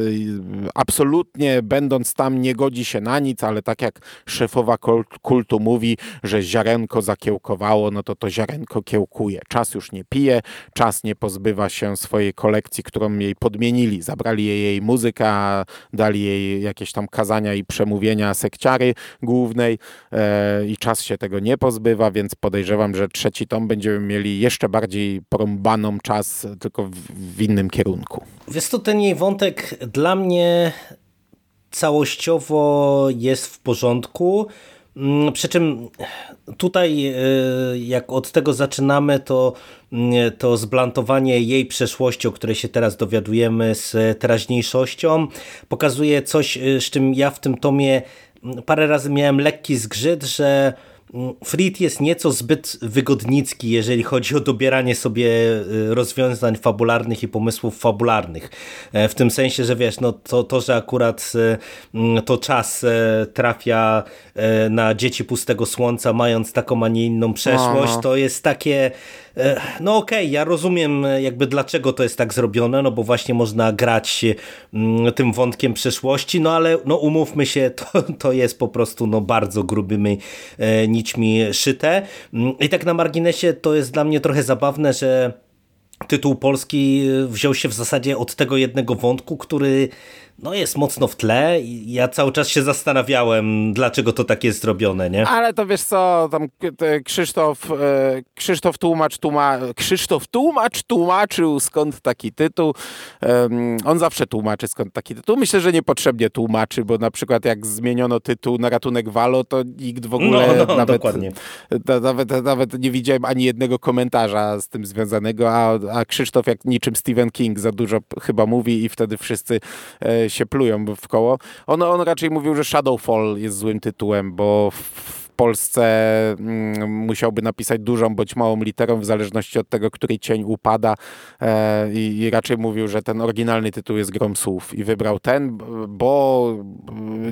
absolutnie będąc tam nie godzi się na nic, ale tak jak szefowa kultu mówi, że ziarenko zakiełkowało, no to to ziarenko kiełkuje. Czas już nie pije, czas nie pozbywa się swojej kolekcji, którą jej podmienili. Zabrali jej jej muzykę, dali jej jakieś tam kazania i przemówienia sekciary głównej e, i czas się tego nie pozbywa, więc podejrzewam, że trzeci tom będziemy mieli jeszcze bardziej porąbaną czas, tylko w, w innym kierunku. Wiesz to ten jej wątek dla mnie całościowo jest w porządku. Mm, przy czym tutaj, e, jak od tego zaczynamy, to, mm, to zblantowanie jej przeszłości, o której się teraz dowiadujemy, z teraźniejszością, pokazuje coś, e, z czym ja w tym tomie mm, parę razy miałem lekki zgrzyt, że Frit jest nieco zbyt wygodnicki, jeżeli chodzi o dobieranie sobie y, rozwiązań fabularnych i pomysłów fabularnych. E, w tym sensie, że wiesz, no to, to że akurat mm, to czas e, trafia e, na dzieci pustego słońca, mając taką, a nie inną przeszłość, to jest takie E, no okej, okay, ja rozumiem e, jakby dlaczego to jest tak zrobione, no bo właśnie można grać mm, tym wątkiem przeszłości, no ale no umówmy się, to, to jest po prostu no bardzo grubymi e, nićmi szyte. Mm, I tak na marginesie to jest dla mnie trochę zabawne, że tytuł polski wziął się w zasadzie od tego jednego wątku, który no jest mocno w tle i ja cały czas się zastanawiałem, dlaczego to tak jest zrobione, nie? Ale to wiesz co, tam Krzysztof, e, Krzysztof Tłumacz, tłuma, Krzysztof Tłumacz tłumaczył skąd taki tytuł. On zawsze tłumaczy skąd taki tytuł. Myślę, że niepotrzebnie tłumaczy, bo na przykład jak zmieniono tytuł na ratunek Walo, to nikt w ogóle no, no, nawet, dokładnie. Nawet, nawet nie widziałem ani jednego komentarza z tym związanego, a, a Krzysztof jak niczym Stephen King za dużo chyba mówi i wtedy wszyscy e, się plują w koło. On, on raczej mówił, że Shadowfall jest złym tytułem, bo Polsce mm, musiałby napisać dużą bądź małą literą w zależności od tego, który cień upada e, i raczej mówił, że ten oryginalny tytuł jest Grom Słów i wybrał ten, bo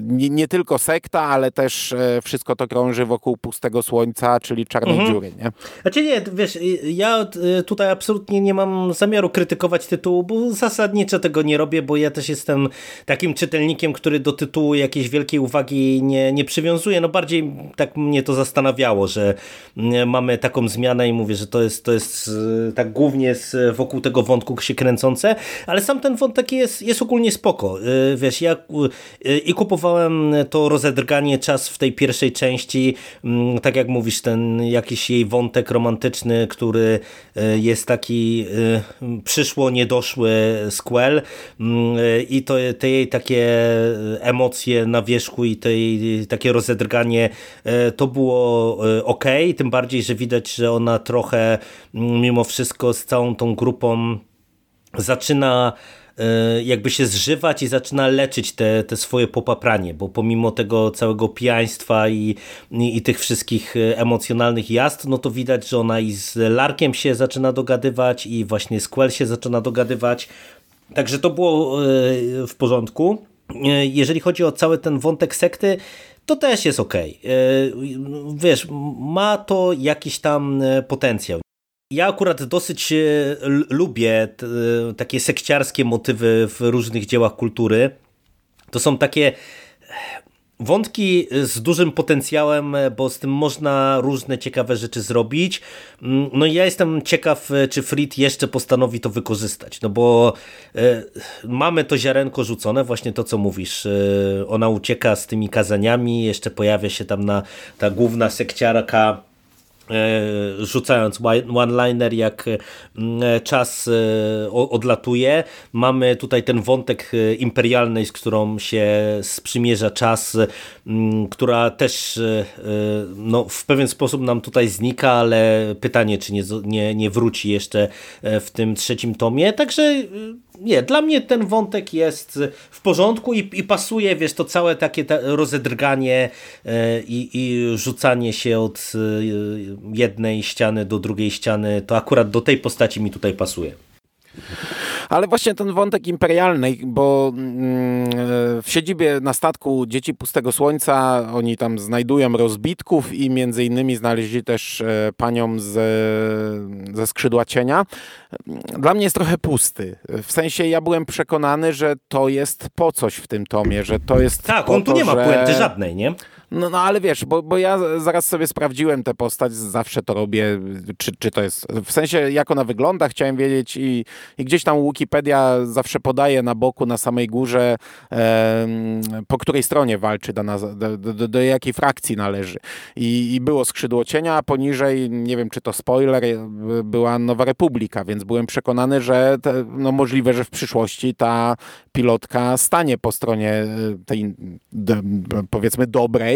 nie, nie tylko sekta, ale też e, wszystko to krąży wokół pustego słońca, czyli czarnej mhm. dziury. Nie? Znaczy nie, wiesz, ja e, tutaj absolutnie nie mam zamiaru krytykować tytułu, bo zasadniczo tego nie robię, bo ja też jestem takim czytelnikiem, który do tytułu jakiejś wielkiej uwagi nie, nie przywiązuje. No bardziej tak mnie to zastanawiało, że mm, mamy taką zmianę i mówię, że to jest, to jest e, tak głównie wokół tego wątku się kręcące, ale sam ten wątek jest, jest ogólnie spoko. E, wiesz, ja e, i kupowałem to rozedrganie czas w tej pierwszej części, mm, tak jak mówisz, ten jakiś jej wątek romantyczny, który jest taki przyszło niedoszły squel mm, i to, te jej takie emocje na wierzchu i te takie rozedrganie to było e, ok, tym bardziej, że widać, że ona trochę mm, mimo wszystko z całą tą grupą zaczyna jakby się zżywać i zaczyna leczyć te, te swoje popapranie, bo pomimo tego całego pijaństwa i, i, i tych wszystkich emocjonalnych jazd, no to widać, że ona i z Larkiem się zaczyna dogadywać i właśnie z Quell się zaczyna dogadywać. Także to było w porządku. Jeżeli chodzi o cały ten wątek sekty, to też jest ok. Wiesz, ma to jakiś tam potencjał. Ja akurat dosyć e, lubię takie sekciarskie motywy w różnych dziełach kultury. To są takie wątki z dużym potencjałem, bo z tym można różne ciekawe rzeczy zrobić. Mm, no i ja jestem ciekaw, czy Frit jeszcze postanowi to wykorzystać, no bo e, mamy to ziarenko rzucone, właśnie to co mówisz. E, ona ucieka z tymi kazaniami, jeszcze pojawia się tam na ta główna sekciarka E, rzucając one-liner, jak e, czas e, odlatuje. Mamy tutaj ten wątek imperialnej, z którą się sprzymierza czas, która też no, w pewien sposób nam tutaj znika, ale pytanie, czy nie, nie, nie wróci jeszcze w tym trzecim tomie. Także nie, dla mnie ten wątek jest w porządku i, i pasuje, wiesz, to całe takie rozedrganie i, i rzucanie się od jednej ściany do drugiej ściany, to akurat do tej postaci mi tutaj pasuje. Ale właśnie ten wątek imperialny, bo mm, w siedzibie na statku Dzieci Pustego Słońca oni tam znajdują rozbitków i między innymi znaleźli też e, panią z, ze skrzydła cienia. Dla mnie jest trochę pusty. W sensie ja byłem przekonany, że to jest po coś w tym tomie, że to jest Tak, on tu nie ma że... puenty żadnej, nie? No, no ale wiesz, bo, bo ja zaraz sobie sprawdziłem tę postać, zawsze to robię, czy, czy to jest, w sensie jak ona wygląda, chciałem wiedzieć i, i gdzieś tam Wikipedia zawsze podaje na boku, na samej górze, e, po której stronie walczy dana, do, do, do, jakiej frakcji należy. I, I było skrzydło cienia, a poniżej, nie wiem czy to spoiler, była Nowa Republika, więc byłem przekonany, że te, no możliwe, że w przyszłości ta pilotka stanie po stronie e, tej powiedzmy dobrej, E,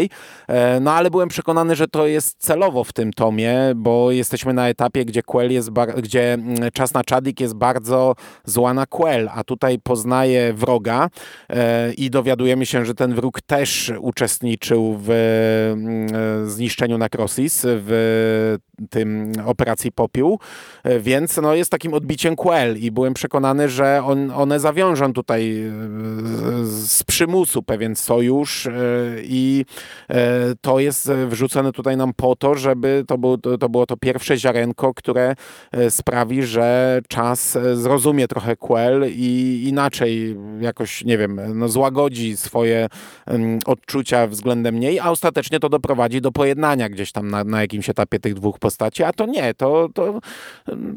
no ale byłem przekonany, że to jest celowo w tym tomie, bo jesteśmy na etapie, gdzie Quell jest, gdzie mm, czas na Czadik jest bardzo zła na Quell, a tutaj poznaje wroga e, i dowiadujemy się, że ten wróg też uczestniczył w mm, zniszczeniu Necrosis, w tym operacji Popiół, e, więc no, jest takim odbiciem Quell i byłem przekonany, że on, one zawiążą tutaj z przymusu pewien sojusz i E, to jest wrzucone tutaj nam po to, żeby to, był, to było to pierwsze ziarenko, które e, sprawi, że czas e, zrozumie trochę Quell i inaczej jakoś, nie wiem, no złagodzi swoje odczucia względem niej, a ostatecznie to doprowadzi do pojednania gdzieś tam na, na jakimś etapie tych dwóch postaci, a to nie, to, to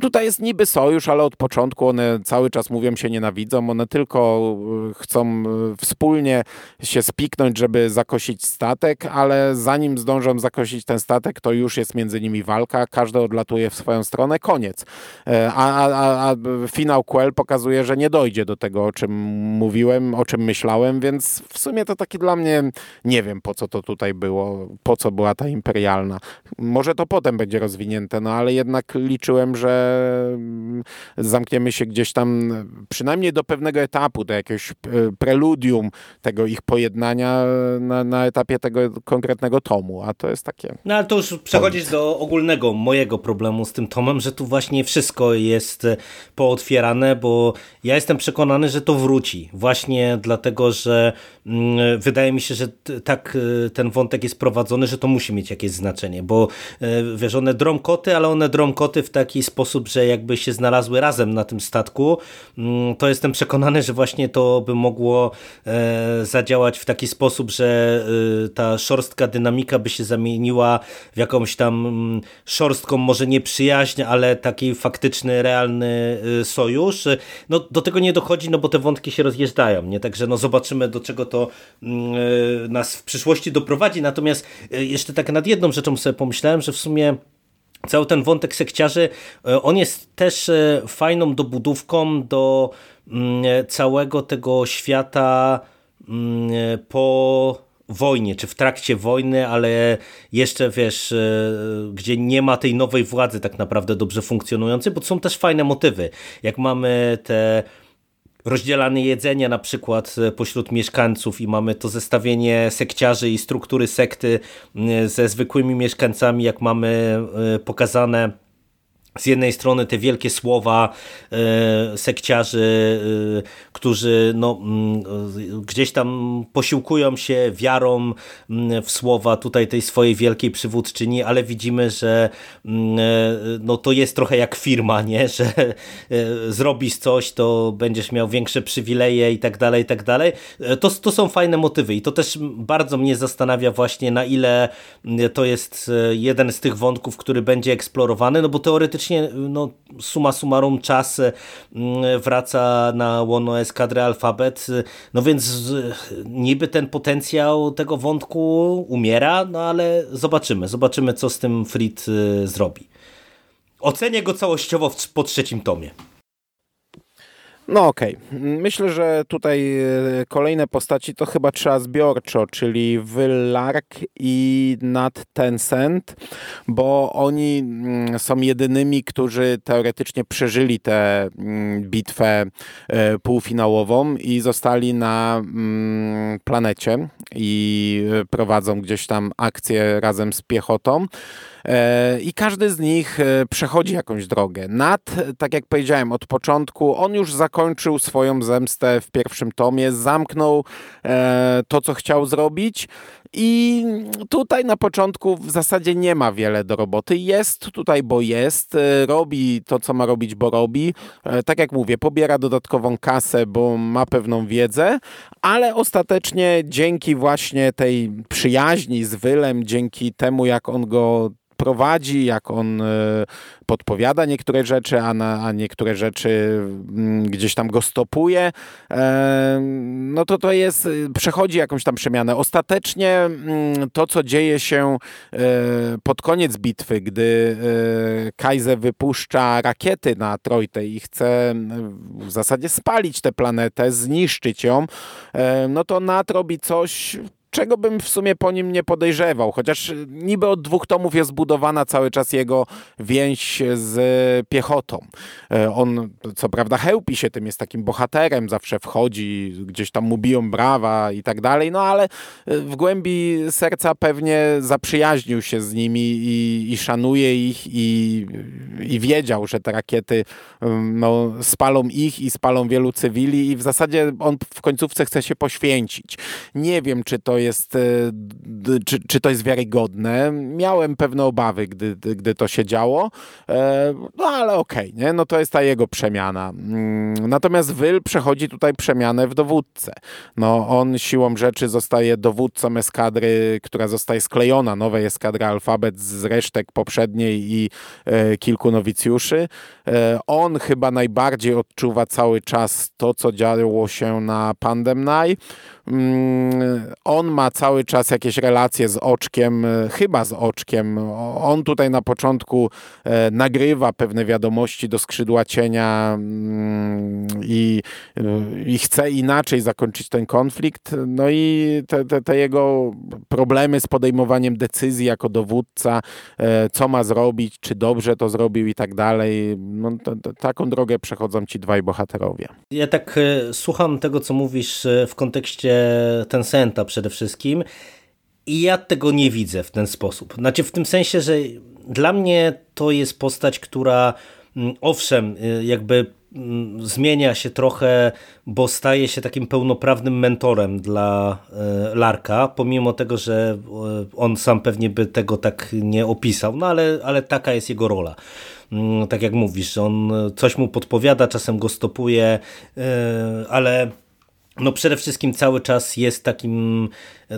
tutaj jest niby sojusz, ale od początku one cały czas mówią się nienawidzą, one tylko chcą wspólnie się spiknąć, żeby zakosić statek, ale zanim zdążą zakosić ten statek, to już jest między nimi walka, każdy odlatuje w swoją stronę, koniec. E, a, a, a finał Quell pokazuje, że nie dojdzie do tego, o czym mówiłem, o czym myślałem, więc w sumie to taki dla mnie, nie wiem po co to tutaj było, po co była ta imperialna. Może to potem będzie rozwinięte, no ale jednak liczyłem, że mm, zamkniemy się gdzieś tam przynajmniej do pewnego etapu, do jakiegoś e, preludium tego ich pojednania na, na etapie tego konkretnego tomu, a to jest takie... No ale to już przechodzisz do ogólnego mojego problemu z tym tomem, że tu właśnie wszystko jest e, pootwierane, bo ja jestem przekonany, że to wróci. Właśnie dlatego, że wydaje mi się, że tak e, ten wątek jest prowadzony, że to musi mieć jakieś znaczenie, bo e, wiesz, one drą koty, ale one drą koty w taki sposób, że jakby się znalazły razem na tym statku, mm, to jestem przekonany, że właśnie to by mogło zadziałać w taki sposób, że ta szorstka dynamika by się zamieniła w jakąś tam mm, szorstką, może nie przyjaźń, ale taki faktyczny, realny y, sojusz. No do tego nie dochodzi, no bo te wątki się rozjeżdżają, nie? Także no zobaczymy do czego to mm, y, nas w przyszłości doprowadzi. Natomiast y, jeszcze tak nad jedną rzeczą sobie pomyślałem, że w sumie cały ten wątek sekciarzy, on jest też fajną dobudówką do mm, całego tego świata po wojnie, czy w trakcie wojny, ale jeszcze wiesz, e, gdzie nie ma tej nowej władzy tak naprawdę dobrze funkcjonującej, bo są też fajne motywy. Jak mamy te rozdzielane jedzenie na przykład pośród mieszkańców i mamy to zestawienie sekciarzy i struktury sekty ze zwykłymi mieszkańcami, jak mamy pokazane z jednej strony te wielkie słowa e, sekciarzy, e, którzy no, mm, gdzieś tam posiłkują się wiarą mm, w słowa tutaj tej swojej wielkiej przywódczyni, ale widzimy, że mm, e, no, to jest trochę jak firma, nie? że e, zrobisz coś, to będziesz miał większe przywileje i tak dalej, i tak dalej. E, to, to są fajne motywy i to też bardzo mnie zastanawia właśnie na ile to jest e, jeden z tych wątków, który będzie eksplorowany, no bo teoretycznie faktycznie no, suma summarum czas mm, wraca na łono eskadry Alfabet, no więc niby ten potencjał tego wątku umiera, no ale zobaczymy, zobaczymy co z tym Frit y, zrobi. Ocenię go całościowo po trzecim tomie. No okej. Okay. Myślę, że tutaj e, kolejne postaci to chyba trzeba zbiorczo, czyli Wylark i Nat Tencent, bo oni mm, są jedynymi, którzy teoretycznie przeżyli tę mm, bitwę e, półfinałową i zostali na mm, planecie i prowadzą gdzieś tam akcję razem z piechotą. E, I każdy z nich przechodzi jakąś drogę. Nat, tak jak powiedziałem, od początku on już za zakończył swoją zemstę w pierwszym tomie, zamknął e, to, co chciał zrobić. I tutaj na początku w zasadzie nie ma wiele do roboty. Jest tutaj, bo jest, e, robi to, co ma robić, bo robi. E, tak jak mówię, pobiera dodatkową kasę, bo ma pewną wiedzę, ale ostatecznie dzięki właśnie tej przyjaźni z Wylem, dzięki temu, jak on go prowadzi, jak on e, podpowiada niektóre rzeczy, a, na, a niektóre rzeczy mm, gdzieś tam go stopuje, e, no to to jest, przechodzi jakąś tam przemianę. Ostatecznie mm, to, co dzieje się e, pod koniec bitwy, gdy Kaiser wypuszcza rakiety na Trojtę i chce w zasadzie spalić tę planetę, zniszczyć ją, no to Nat robi coś, czego bym w sumie po nim nie podejrzewał, chociaż niby od dwóch tomów jest budowana cały czas jego więź z piechotą. E, on, co prawda, chełpi się tym, jest takim bohaterem, zawsze wchodzi, gdzieś tam mu biją brawa i tak dalej, no ale w głębi serca pewnie zaprzyjaźnił się z nimi i, i szanuje ich i, i wiedział, że te rakiety no, spalą ich i spalą wielu cywili i w zasadzie on w końcówce chce się poświęcić. Nie wiem, czy to jest, e, czy, czy to jest wiarygodne. Miałem pewne obawy, gdy, gdy to się działo, e, no ale okej, okay, nie? no to jest ta jego przemiana. Mm, natomiast Wyl przechodzi tutaj przemianę w dowódcę. No on siłą rzeczy zostaje dowódcą eskadry, która zostaje sklejona, nowej eskadry Alfabet z resztek poprzedniej i e, kilku nowicjuszy. On chyba najbardziej odczuwa cały czas to, co działo się na Pandemnaj. Mm, on ma cały czas jakieś relacje z oczkiem, e, chyba z oczkiem. On tutaj na początku e, nagrywa pewne wiadomości do skrzydła cienia mm, i, e, i chce inaczej zakończyć ten konflikt. No i te, te, te jego problemy z podejmowaniem decyzji jako dowódca, co ma zrobić, czy dobrze to zrobił i tak dalej. No, to, to, taką drogę przechodzą ci dwaj bohaterowie. Ja tak słucham tego, co mówisz w kontekście Tencenta przede wszystkim i ja tego nie widzę w ten sposób. Znaczy w tym sensie, że dla mnie to jest postać, która mm, owszem, y, jakby mm, zmienia się trochę, bo staje się takim pełnoprawnym mentorem dla y, Larka, pomimo tego, że y, on sam pewnie by tego tak nie opisał, no ale, ale taka jest jego rola. Mm, tak jak mówisz, on coś mu podpowiada, czasem go stopuje, ale no przede wszystkim cały czas jest takim,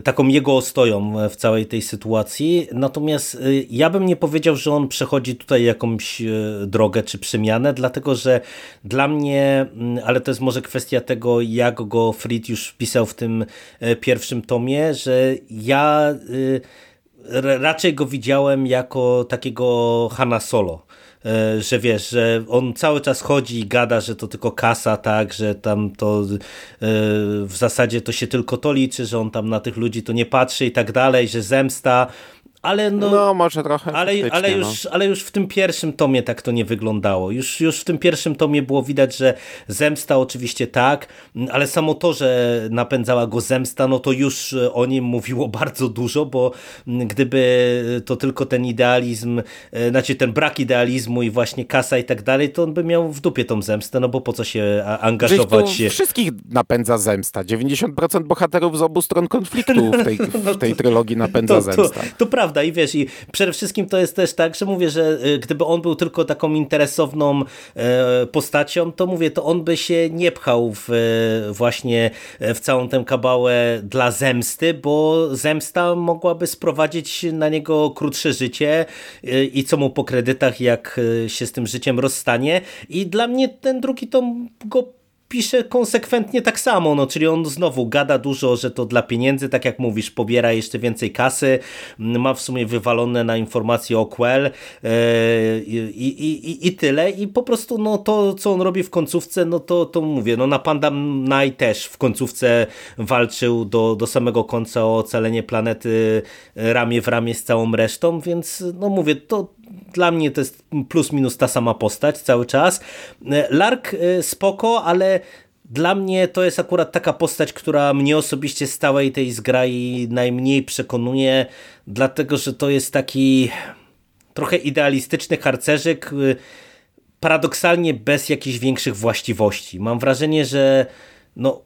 taką jego ostoją w całej tej sytuacji. Natomiast y, ja bym nie powiedział, że on przechodzi tutaj jakąś y, drogę czy przemianę, dlatego że dla mnie, mm, ale to jest może kwestia tego, jak go Fried już wpisał w tym y, pierwszym tomie, że ja raczej go widziałem jako takiego Hanna Solo E, że wiesz, że on cały czas chodzi i gada, że to tylko kasa, tak, że tam to e, w zasadzie to się tylko to liczy, że on tam na tych ludzi to nie patrzy i tak dalej, że zemsta, ale no, no może trochę. Ale, ale, już, no. ale już w tym pierwszym tomie tak to nie wyglądało. Już, już w tym pierwszym tomie było widać, że zemsta oczywiście tak, ale samo to, że napędzała go zemsta, no to już o nim mówiło bardzo dużo, bo gdyby to tylko ten idealizm, e, znaczy ten brak idealizmu i właśnie kasa i tak dalej, to on by miał w dupie tą zemstę, no bo po co się angażować? Się... Wszystkich napędza zemsta. 90% bohaterów z obu stron konfliktu w tej, w no tej trylogii napędza to, zemsta. To, to prawda i wiesz, i przede wszystkim to jest też tak, że mówię, że e, gdyby on był tylko taką interesowną e, postacią, to mówię, to on by się nie pchał w, właśnie w całą tę kabałę dla zemsty, bo zemsta mogłaby sprowadzić na niego krótsze życie i co mu po kredytach, jak się z tym życiem rozstanie. I dla mnie ten drugi tom go pisze konsekwentnie tak samo, no, czyli on znowu gada dużo, że to dla pieniędzy, tak jak mówisz, pobiera jeszcze więcej kasy, ma w sumie wywalone na informacje o Quell yy, i, i, i tyle. I po prostu no, to, co on robi w końcówce, no to, to mówię, no na Pandam Night też w końcówce walczył do, do samego końca o ocalenie planety ramię w ramię z całą resztą, więc no mówię, to dla mnie to jest plus minus ta sama postać cały czas. Lark y, spoko, ale dla mnie to jest akurat taka postać, która mnie osobiście z całej tej zgrai najmniej przekonuje, dlatego że to jest taki trochę idealistyczny harcerzyk, y, paradoksalnie bez jakichś większych właściwości. Mam wrażenie, że no,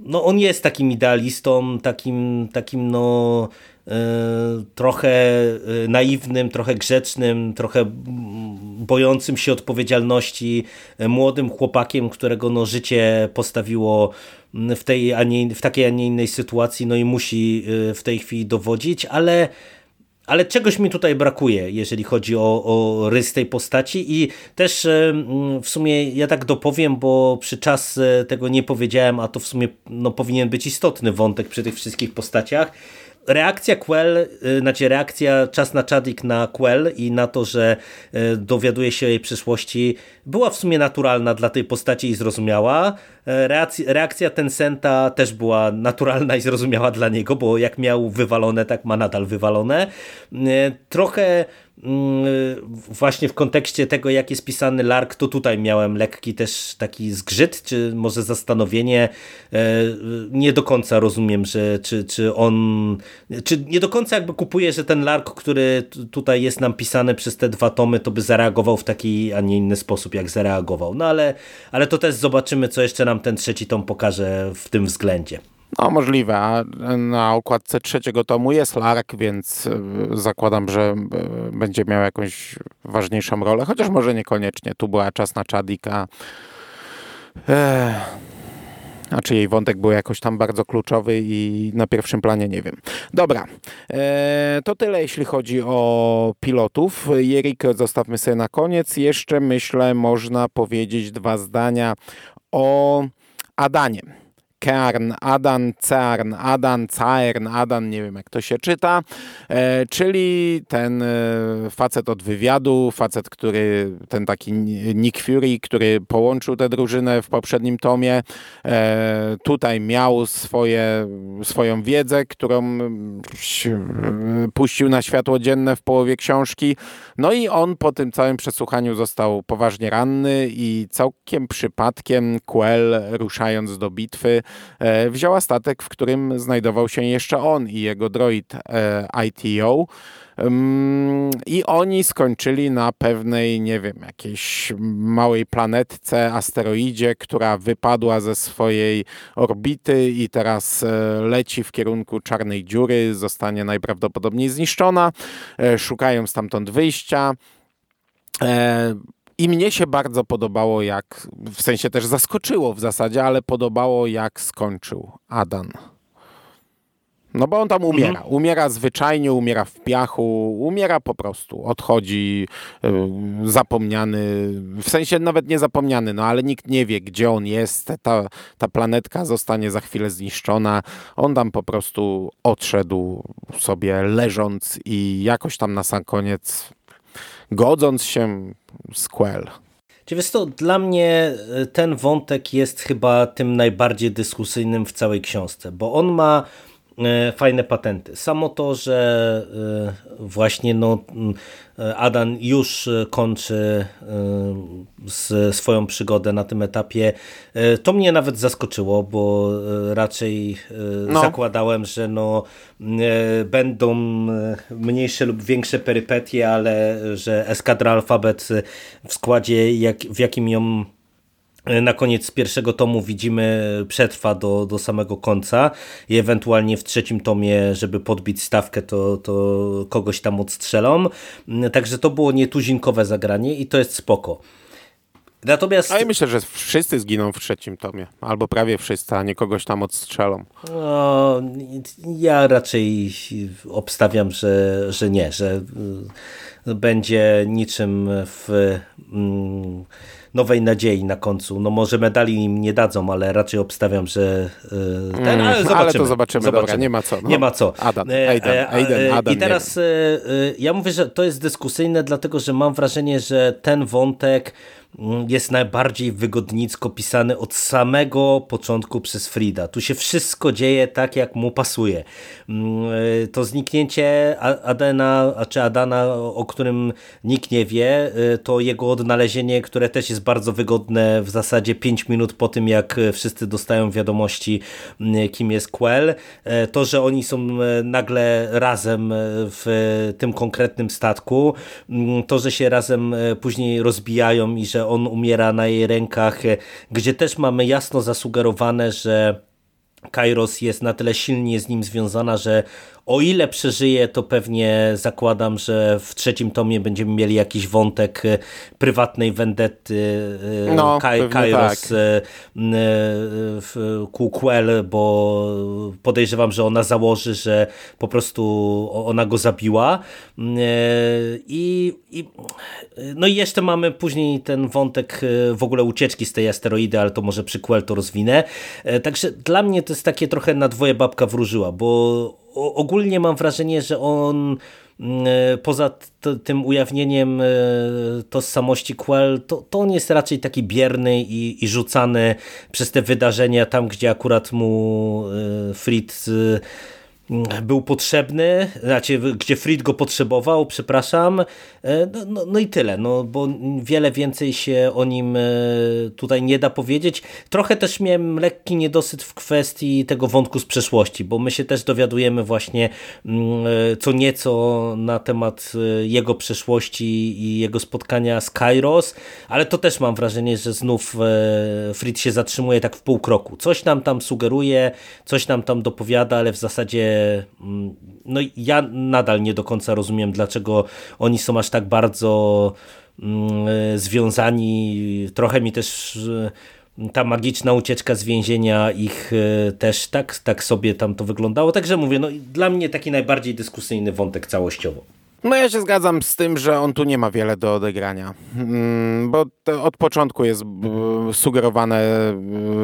no on jest takim idealistą, takim, takim no E, trochę e, naiwnym, trochę grzecznym, trochę bojącym się odpowiedzialności e, młodym chłopakiem, którego no, życie postawiło w, tej, a nie, w takiej, a nie innej sytuacji, no i musi w tej chwili dowodzić, ale ale czegoś mi tutaj brakuje, jeżeli chodzi o, o rys tej postaci i też w sumie ja tak dopowiem, bo przy czas tego nie powiedziałem, a to w sumie no, powinien być istotny wątek przy tych wszystkich postaciach reakcja Quell, y, znaczy reakcja czas na Chadwick na Quell i na to, że y, dowiaduje się jej przyszłości, była w sumie naturalna dla tej postaci i zrozumiała. E, reakcja, reakcja Tencenta też była naturalna i zrozumiała dla niego, bo jak miał wywalone, tak ma nadal wywalone. E, trochę właśnie w kontekście tego, jak jest pisany Lark, to tutaj miałem lekki też taki zgrzyt, czy może zastanowienie. E, nie do końca rozumiem, że czy, czy on, czy nie do końca jakby kupuję, że ten Lark, który tutaj jest nam pisany przez te dwa tomy, to by zareagował w taki, a nie inny sposób, jak zareagował. No ale, ale to też zobaczymy, co jeszcze nam ten trzeci tom pokaże w tym względzie. No możliwe, a na okładce trzeciego tomu jest Lark, więc e, zakładam, że e, będzie miał jakąś ważniejszą rolę, chociaż może niekoniecznie. Tu była czas na Chadika. A czy jej wątek był jakoś tam bardzo kluczowy i na pierwszym planie nie wiem. Dobra, e, to tyle jeśli chodzi o pilotów. Jerik zostawmy sobie na koniec. Jeszcze myślę można powiedzieć dwa zdania o Adanie. Kern, Adan, Cern, Adan, Caern, Adan, nie wiem jak to się czyta, e, czyli ten e, facet od wywiadu, facet, który, ten taki Nick Fury, który połączył tę drużynę w poprzednim tomie, e, tutaj miał swoje, swoją wiedzę, którą puścił na światło dzienne w połowie książki, no i on po tym całym przesłuchaniu został poważnie ranny i całkiem przypadkiem Quell ruszając do bitwy wzięła statek, w którym znajdował się jeszcze on i jego droid e, ITO. I oni skończyli na pewnej, nie wiem, jakiejś małej planetce, asteroidzie, która wypadła ze swojej orbity i teraz e, leci w kierunku czarnej dziury, zostanie najprawdopodobniej zniszczona. Szukają stamtąd wyjścia. I mnie się bardzo podobało, jak, w sensie też zaskoczyło w zasadzie, ale podobało, jak skończył Adan. No bo on tam umiera. Mhm. Umiera zwyczajnie, umiera w piachu, umiera po prostu. Odchodzi y, zapomniany, w sensie nawet nie zapomniany, no ale nikt nie wie, gdzie on jest. Ta, ta planetka zostanie za chwilę zniszczona. On tam po prostu odszedł sobie leżąc i jakoś tam na sam koniec godząc się z Quell. To, dla mnie e, ten wątek jest chyba tym najbardziej dyskusyjnym w całej książce, bo on ma fajne patenty. Samo to, że właśnie no, Adan już kończy swoją przygodę na tym etapie, to mnie nawet zaskoczyło, bo raczej no. zakładałem, że no, będą mniejsze lub większe perypetie, ale że Eskadra Alfabet w składzie, jak, w jakim ją na koniec pierwszego tomu widzimy przetrwa do, do samego końca i ewentualnie w trzecim tomie, żeby podbić stawkę, to, to kogoś tam odstrzelą. Także to było nietuzinkowe zagranie i to jest spoko. Natomiast... A ja myślę, że wszyscy zginą w trzecim tomie. Albo prawie wszyscy, a nie kogoś tam odstrzelą. No, ja raczej obstawiam, że, że nie, że y, będzie niczym w... Mm, nowej nadziei na końcu. No może medali im nie dadzą, ale raczej obstawiam, że yy, ten, ale zobaczymy. Ale to zobaczymy, zobaczymy. Dobra, nie ma co. No. Nie ma co. Adam, e, Aiden, Adam, I teraz e, e, ja mówię, że to jest dyskusyjne, dlatego, że mam wrażenie, że ten wątek jest najbardziej wygodnicko pisany od samego początku przez Frida. Tu się wszystko dzieje tak, jak mu pasuje. Mm, y, to zniknięcie Adena, czy Adana, o którym nikt nie wie, y, to jego odnalezienie, które też jest bardzo wygodne w zasadzie 5 minut po tym, jak wszyscy dostają wiadomości, mm, kim jest Quell. Y, to, że oni są nagle razem w tym konkretnym statku, mm, to, że się razem później rozbijają i że on umiera na jej rękach, e, gdzie też mamy jasno zasugerowane, że Kairos jest na tyle silnie z nim związana, że o ile przeżyje, to pewnie zakładam, że w trzecim tomie będziemy mieli jakiś wątek e, prywatnej vendetty e, no, Kai, Kairos tak. ku Quell, bo podejrzewam, że ona założy, że po prostu ona go zabiła. I, i, no i jeszcze mamy później ten wątek w ogóle ucieczki z tej asteroidy, ale to może przy Quell to rozwinę. Także dla mnie to jest takie trochę na dwoje babka wróżyła, bo ogólnie mam wrażenie, że on mm, e, poza tym ujawnieniem e, tożsamości Quell, to, to on jest raczej taki bierny i, i rzucany przez te wydarzenia tam, gdzie akurat mu e, Fritz był potrzebny, znaczy gdzie Fried go potrzebował, przepraszam, e, no, no, no, i tyle, no bo wiele więcej się o nim e, tutaj nie da powiedzieć. Trochę też miałem lekki niedosyt w kwestii tego wątku z przeszłości, bo my się też dowiadujemy właśnie mm, e, co nieco na temat jego przeszłości i jego spotkania z Kairos, ale to też mam wrażenie, że znów Fried się zatrzymuje tak w pół kroku. Coś nam tam sugeruje, coś nam tam dopowiada, ale w zasadzie Mm, no ja nadal nie do końca rozumiem, dlaczego oni są aż tak bardzo mm, związani. Trochę mi też e, ta magiczna ucieczka z więzienia ich e, też tak, tak sobie tam to wyglądało. Także mówię, no dla mnie taki najbardziej dyskusyjny wątek całościowo. No ja się zgadzam z tym, że on tu nie ma wiele do odegrania, mm, bo od początku jest sugerowany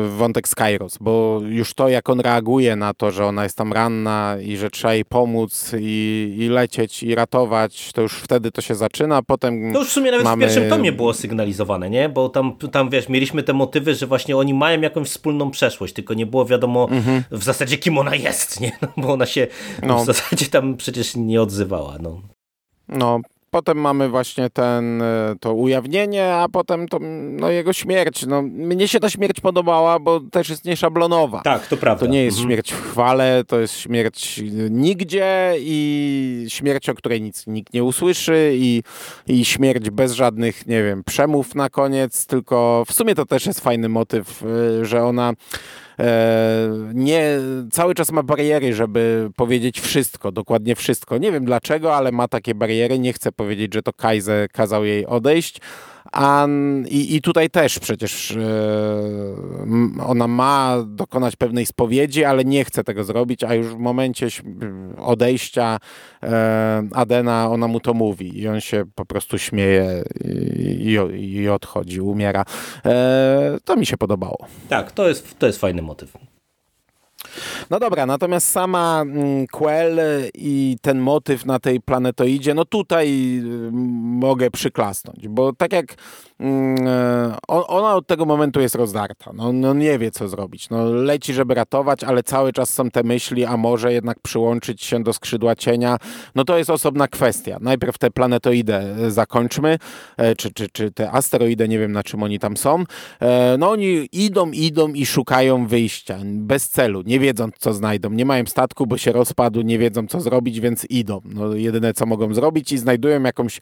wątek Skyros, bo już to jak on reaguje na to, że ona jest tam ranna i że trzeba jej pomóc i, i lecieć i ratować, to już wtedy to się zaczyna, potem To już w sumie nawet mamy... w pierwszym tomie było sygnalizowane, nie? Bo tam, tam wiesz, mieliśmy te motywy, że właśnie oni mają jakąś wspólną przeszłość, tylko nie było wiadomo mhm. w zasadzie kim ona jest, nie? No, bo ona się no. w zasadzie tam przecież nie odzywała, no. No, potem mamy właśnie ten, e, to ujawnienie, a potem to, no, jego śmierć. No, mnie się ta śmierć podobała, bo też jest nieszablonowa. Tak, to prawda. To nie jest mhm. śmierć w chwale, to jest śmierć nigdzie i śmierć, o której nic nikt nie usłyszy i, i śmierć bez żadnych, nie wiem, przemów na koniec, tylko w sumie to też jest fajny motyw, e, że ona E, nie, cały czas ma bariery, żeby powiedzieć wszystko, dokładnie wszystko. Nie wiem dlaczego, ale ma takie bariery. Nie chcę powiedzieć, że to Kaiser kazał jej odejść, a, i, I tutaj też przecież e, ona ma dokonać pewnej spowiedzi, ale nie chce tego zrobić, a już w momencie odejścia e, Adena ona mu to mówi i on się po prostu śmieje i, i, i odchodzi, umiera. E, to mi się podobało. Tak, to jest, to jest fajny motyw. No dobra, natomiast sama mm, Quell i ten motyw na tej planetoidzie, no tutaj y, mogę przyklasnąć, bo tak jak Mm, e, ona od tego momentu jest rozdarta. No, no, nie wie, co zrobić. No, leci, żeby ratować, ale cały czas są te myśli, a może jednak przyłączyć się do skrzydła cienia. No to jest osobna kwestia. Najpierw te planetoidy e, zakończmy, e, czy, czy, czy te asteroidy, nie wiem na czym oni tam są. No oni idą, idą i szukają wyjścia. Bez celu, nie wiedząc, co znajdą. Nie mają statku, bo się rozpadł, nie wiedzą, co zrobić, więc idą. No, jedyne, co mogą zrobić i znajdują jakąś,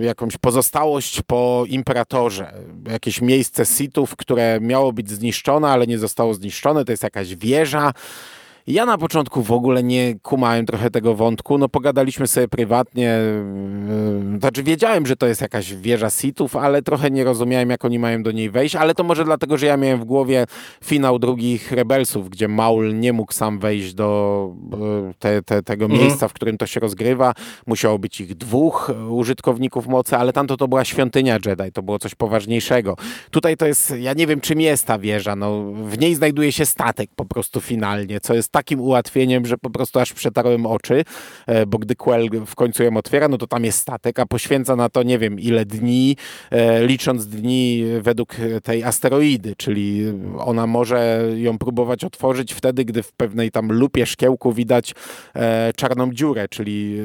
jakąś pozostałość po imperatorze. Jakieś miejsce sitów, które miało być zniszczone, ale nie zostało zniszczone. To jest jakaś wieża. Ja na początku w ogóle nie kumałem trochę tego wątku. No pogadaliśmy sobie prywatnie. Yy, znaczy wiedziałem, że to jest jakaś wieża sitów, ale trochę nie rozumiałem, jak oni mają do niej wejść. Ale to może dlatego, że ja miałem w głowie finał drugich Rebelsów, gdzie Maul nie mógł sam wejść do yy, te, te, tego mhm. miejsca, w którym to się rozgrywa. Musiało być ich dwóch użytkowników mocy, ale tamto to była świątynia Jedi. To było coś poważniejszego. Tutaj to jest, ja nie wiem, czym jest ta wieża. No, w niej znajduje się statek po prostu finalnie, co jest takim ułatwieniem, że po prostu aż przetarłem oczy, e, bo gdy Quell w końcu ją otwiera, no to tam jest statek, a poświęca na to nie wiem ile dni, e, licząc dni według tej asteroidy, czyli ona może ją próbować otworzyć wtedy, gdy w pewnej tam lupie szkiełku widać e, czarną dziurę, czyli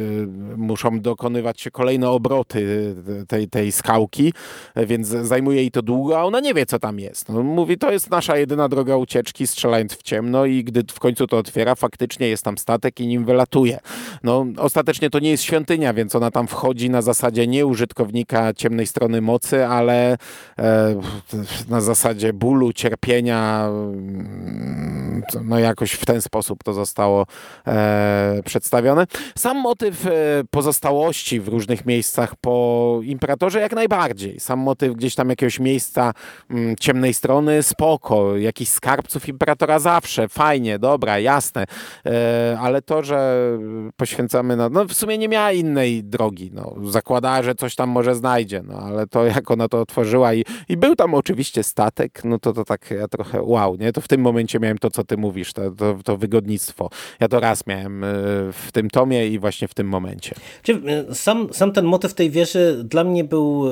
muszą dokonywać się kolejne obroty tej, tej skałki, więc zajmuje jej to długo, a ona nie wie, co tam jest. No, mówi, to jest nasza jedyna droga ucieczki, strzelając w ciemno i gdy w końcu to otwiera, faktycznie jest tam statek i nim wylatuje. No, ostatecznie to nie jest świątynia, więc ona tam wchodzi na zasadzie nie użytkownika ciemnej strony mocy, ale e, na zasadzie bólu, cierpienia. Mm, no jakoś w ten sposób to zostało e, przedstawione. Sam motyw e, pozostałości w różnych miejscach po Imperatorze jak najbardziej. Sam motyw gdzieś tam jakiegoś miejsca mm, ciemnej strony spoko. Jakichś skarbców Imperatora zawsze, fajnie, dobra, jasne jasne, e, ale to, że poświęcamy na, no w sumie nie miała innej drogi, no, zakładała, że coś tam może znajdzie, no, ale to jak ona to otworzyła i, i był tam oczywiście statek, no to to tak ja trochę wow, nie, to w tym momencie miałem to, co ty mówisz, to, to, to wygodnictwo. Ja to raz miałem e, w tym tomie i właśnie w tym momencie. E, sam, sam ten motyw tej wieży dla mnie był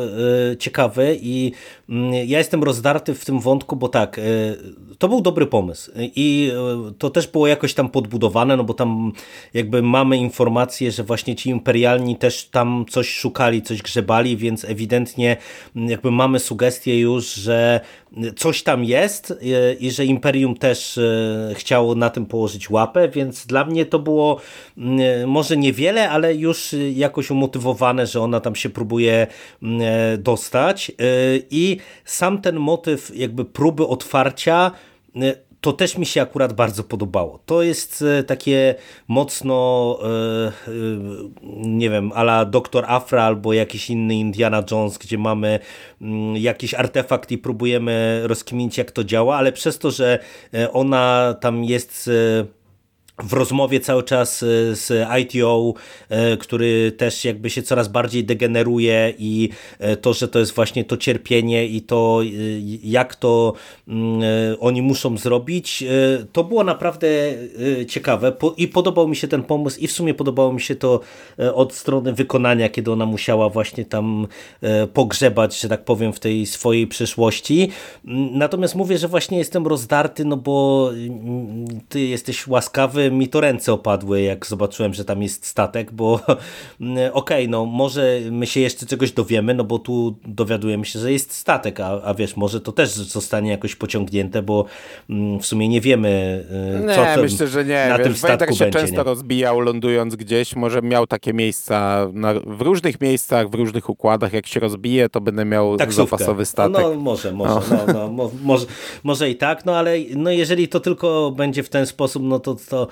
ciekawy i mm, ja jestem rozdarty w tym wątku, bo tak, to był dobry pomysł i to też było jakoś tam podbudowane, no bo tam jakby mamy informację, że właśnie ci imperialni też tam coś szukali, coś grzebali, więc ewidentnie jakby mamy sugestię już, że coś tam jest i że Imperium też e, chciało na tym położyć łapę, więc dla mnie to było mm, może niewiele, ale już jakoś umotywowane, że ona tam się próbuje mm, e, dostać i sam ten motyw jakby próby otwarcia to też mi się akurat bardzo podobało. To jest e, takie mocno, e, e, nie wiem, ala Doktor Afra albo jakiś inny Indiana Jones, gdzie mamy mm, jakiś artefakt i próbujemy rozkminić jak to działa, ale przez to, że ona tam jest w rozmowie cały czas e, z ITO, e, który też jakby się coraz bardziej degeneruje i e, to, że to jest właśnie to cierpienie i to jak to mm, oni muszą zrobić, to było naprawdę ciekawe i podobał mi się ten pomysł i w sumie podobało mi się to od strony wykonania, kiedy ona musiała właśnie tam pogrzebać, że tak powiem, w tej swojej przeszłości. Natomiast mówię, że właśnie jestem rozdarty, no bo mm, ty jesteś łaskawy, mi to ręce opadły, jak zobaczyłem, że tam jest statek, bo okej, okay, no może my się jeszcze czegoś dowiemy, no bo tu dowiadujemy się, że jest statek, a, a wiesz, może to też zostanie jakoś pociągnięte, bo mm, w sumie nie wiemy, y, nie, co myślę, że nie. na wiesz, tym statku tak się będzie, często nie? rozbijał lądując gdzieś, może miał takie miejsca na, w różnych miejscach, w różnych układach, jak się rozbije, to będę miał Taksówkę. zapasowy statek. No może, może, no. No, no, mo, może, może i tak, no ale no jeżeli to tylko będzie w ten sposób, no to, to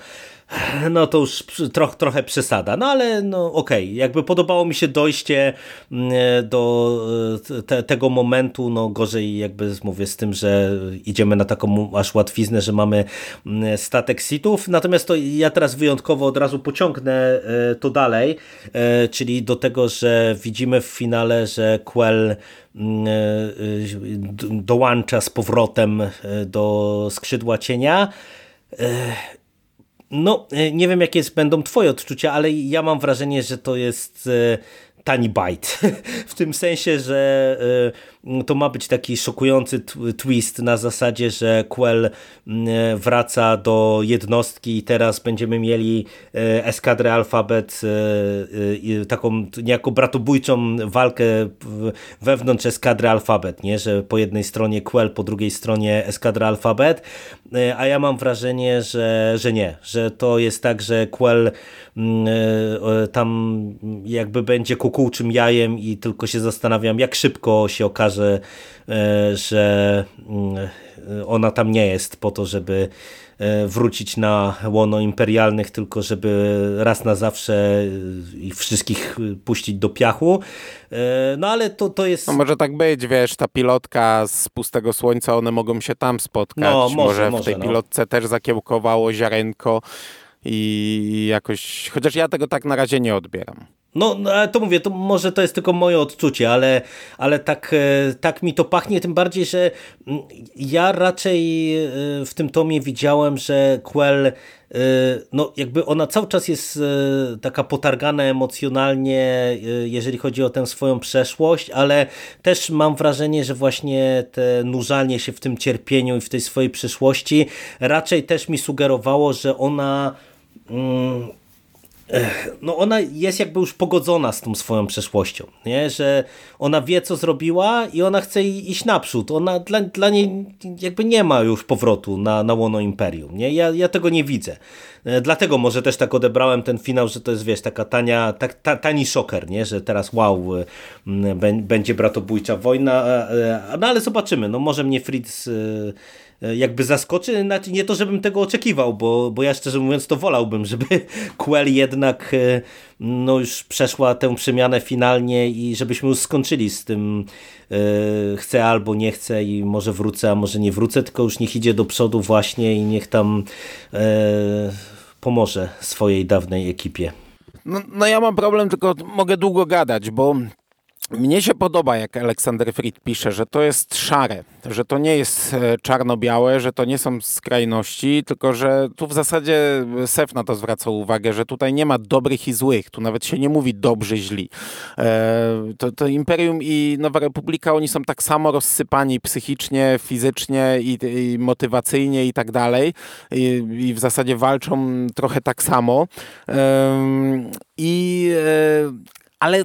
no to już troch, trochę przesada, no ale no okej, okay. jakby podobało mi się dojście mm, do e, te, tego momentu, no gorzej jakby mówię z tym, że idziemy na taką aż łatwiznę, że mamy mm, statek sitów, natomiast to ja teraz wyjątkowo od razu pociągnę e, to dalej, e, czyli do tego, że widzimy w finale, że Quell mm, dołącza z powrotem do skrzydła cienia, No, nie wiem jakie będą twoje odczucia, ale ja mam wrażenie, że to jest tani bite. w tym sensie, że y, to ma być taki szokujący twist na zasadzie, że Quell mm, wraca do jednostki i teraz będziemy mieli y, eskadrę Alfabet, y, taką niejako bratobójczą walkę wewnątrz eskadry Alfabet, nie? że po jednej stronie Quell, po drugiej stronie eskadra Alfabet, a ja mam wrażenie, że, że nie, że to jest tak, że Quell mm, tam jakby będzie kukułczym jajem i tylko się zastanawiam, jak szybko się okaże, e, że mm, ona tam nie jest po to, żeby e, wrócić na łono imperialnych, tylko żeby raz na zawsze ich wszystkich puścić do piachu. E, no ale to, to jest... No może tak być, wiesz, ta pilotka z pustego słońca, one mogą się tam spotkać. No, może, może w może, tej no. pilotce też zakiełkowało ziarenko i jakoś, chociaż ja tego tak na razie nie odbieram. No, no to mówię, to może to jest tylko moje odczucie, ale, ale tak, e, tak mi to pachnie, tym bardziej, że mm, ja raczej e, w tym tomie widziałem, że Quell e, no jakby ona cały czas jest taka potargana emocjonalnie, jeżeli chodzi o tę swoją przeszłość, ale też mam wrażenie, że właśnie te nurzanie się w tym cierpieniu i w tej swojej przeszłości raczej też mi sugerowało, że ona mm, no ona jest jakby już pogodzona z tą swoją przeszłością, nie? że ona wie co zrobiła i ona chce iść naprzód, ona dla, dla niej jakby nie ma już powrotu na, na łono Imperium, nie? Ja, ja tego nie widzę, e, dlatego może też tak odebrałem ten finał, że to jest wiesz, taka tania, tak, ta, tani szoker, nie? że teraz wow, e, będzie bratobójcza wojna, e, no ale zobaczymy, no może mnie Fritz jakby zaskoczy, nie to, żebym tego oczekiwał, bo, bo ja szczerze mówiąc to wolałbym, żeby Quell jednak e, no już przeszła tę przemianę finalnie i żebyśmy już skończyli z tym e, chcę albo nie chcę i może wrócę, a może nie wrócę, tylko już niech idzie do przodu właśnie i niech tam pomoże swojej dawnej ekipie. No, no ja mam problem, tylko mogę długo gadać, bo mnie się podoba, jak Aleksander Fried pisze, że to jest szare, że to nie jest e, czarno-białe, że to nie są skrajności, tylko że tu w zasadzie Sef na to zwraca uwagę, że tutaj nie ma dobrych i złych, tu nawet się nie mówi dobrzy, źli. E, to, to Imperium i Nowa Republika, oni są tak samo rozsypani psychicznie, fizycznie i, i motywacyjnie i tak dalej I, i w zasadzie walczą trochę tak samo. I e, ale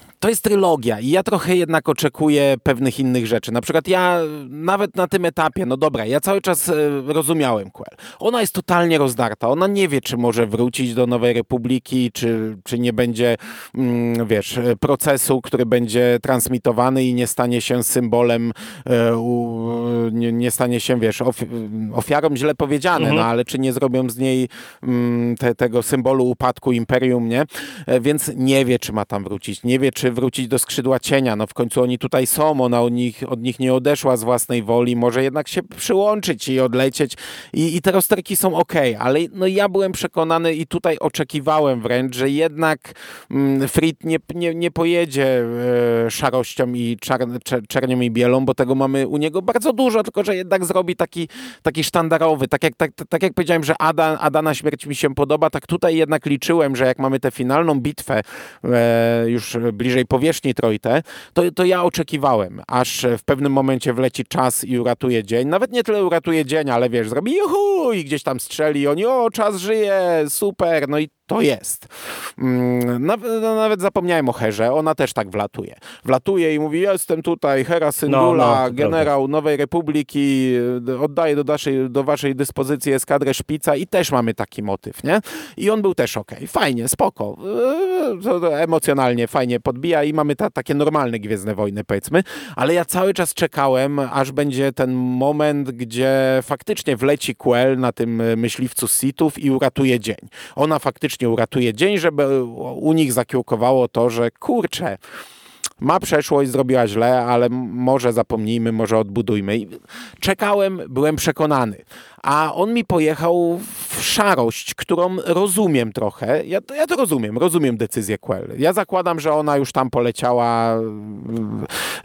to jest trylogia i ja trochę jednak oczekuję pewnych innych rzeczy. Na przykład ja nawet na tym etapie, no dobra, ja cały czas e, rozumiałem Quell. Ona jest totalnie rozdarta. Ona nie wie, czy może wrócić do Nowej Republiki, czy, czy nie będzie, mm, wiesz, procesu, który będzie transmitowany i nie stanie się symbolem, e, nie, nie stanie się, wiesz, ofiarą źle powiedziane, mhm. no ale czy nie zrobią z niej mm, te, tego symbolu upadku imperium, nie? E, więc nie wie, czy ma tam wrócić. Nie wie, czy wrócić do skrzydła cienia. No w końcu oni tutaj są, ona od nich, od nich nie odeszła z własnej woli, może jednak się przyłączyć i odlecieć. I, i te rozterki są ok, ale no ja byłem przekonany i tutaj oczekiwałem wręcz, że jednak mm, Frit nie, nie, nie pojedzie e, szarością i czar, czer, czernią i bielą, bo tego mamy u niego bardzo dużo, tylko że jednak zrobi taki, taki sztandarowy. Tak jak, tak, tak jak powiedziałem, że Ada, Ada na śmierć mi się podoba, tak tutaj jednak liczyłem, że jak mamy tę finalną bitwę e, już bliżej powierzchni Trojte, to, to ja oczekiwałem, aż w pewnym momencie wleci czas i uratuje dzień. Nawet nie tyle uratuje dzień, ale wiesz, zrobi juhu i gdzieś tam strzeli, oni o, czas żyje, super, no i to jest. Mm, nawet, no, nawet zapomniałem o Herze, ona też tak wlatuje. Wlatuje i mówi, jestem tutaj, Hera Syndula, no, no, generał prawda. Nowej Republiki, oddaję do waszej, do waszej dyspozycji eskadrę Szpica i też mamy taki motyw, nie? I on był też ok, fajnie, spoko, eee, emocjonalnie fajnie podbija i mamy ta, takie normalne Gwiezdne Wojny, powiedzmy, ale ja cały czas czekałem, aż będzie ten moment, gdzie faktycznie wleci Quell na tym myśliwcu Sithów i uratuje dzień. Ona faktycznie uratuje dzień, żeby u nich zakiełkowało to, że kurczę, ma przeszłość, zrobiła źle, ale może zapomnijmy, może odbudujmy. Czekałem, byłem przekonany. A on mi pojechał w szarość, którą rozumiem trochę. Ja, ja to rozumiem, rozumiem decyzję Quell. Ja zakładam, że ona już tam poleciała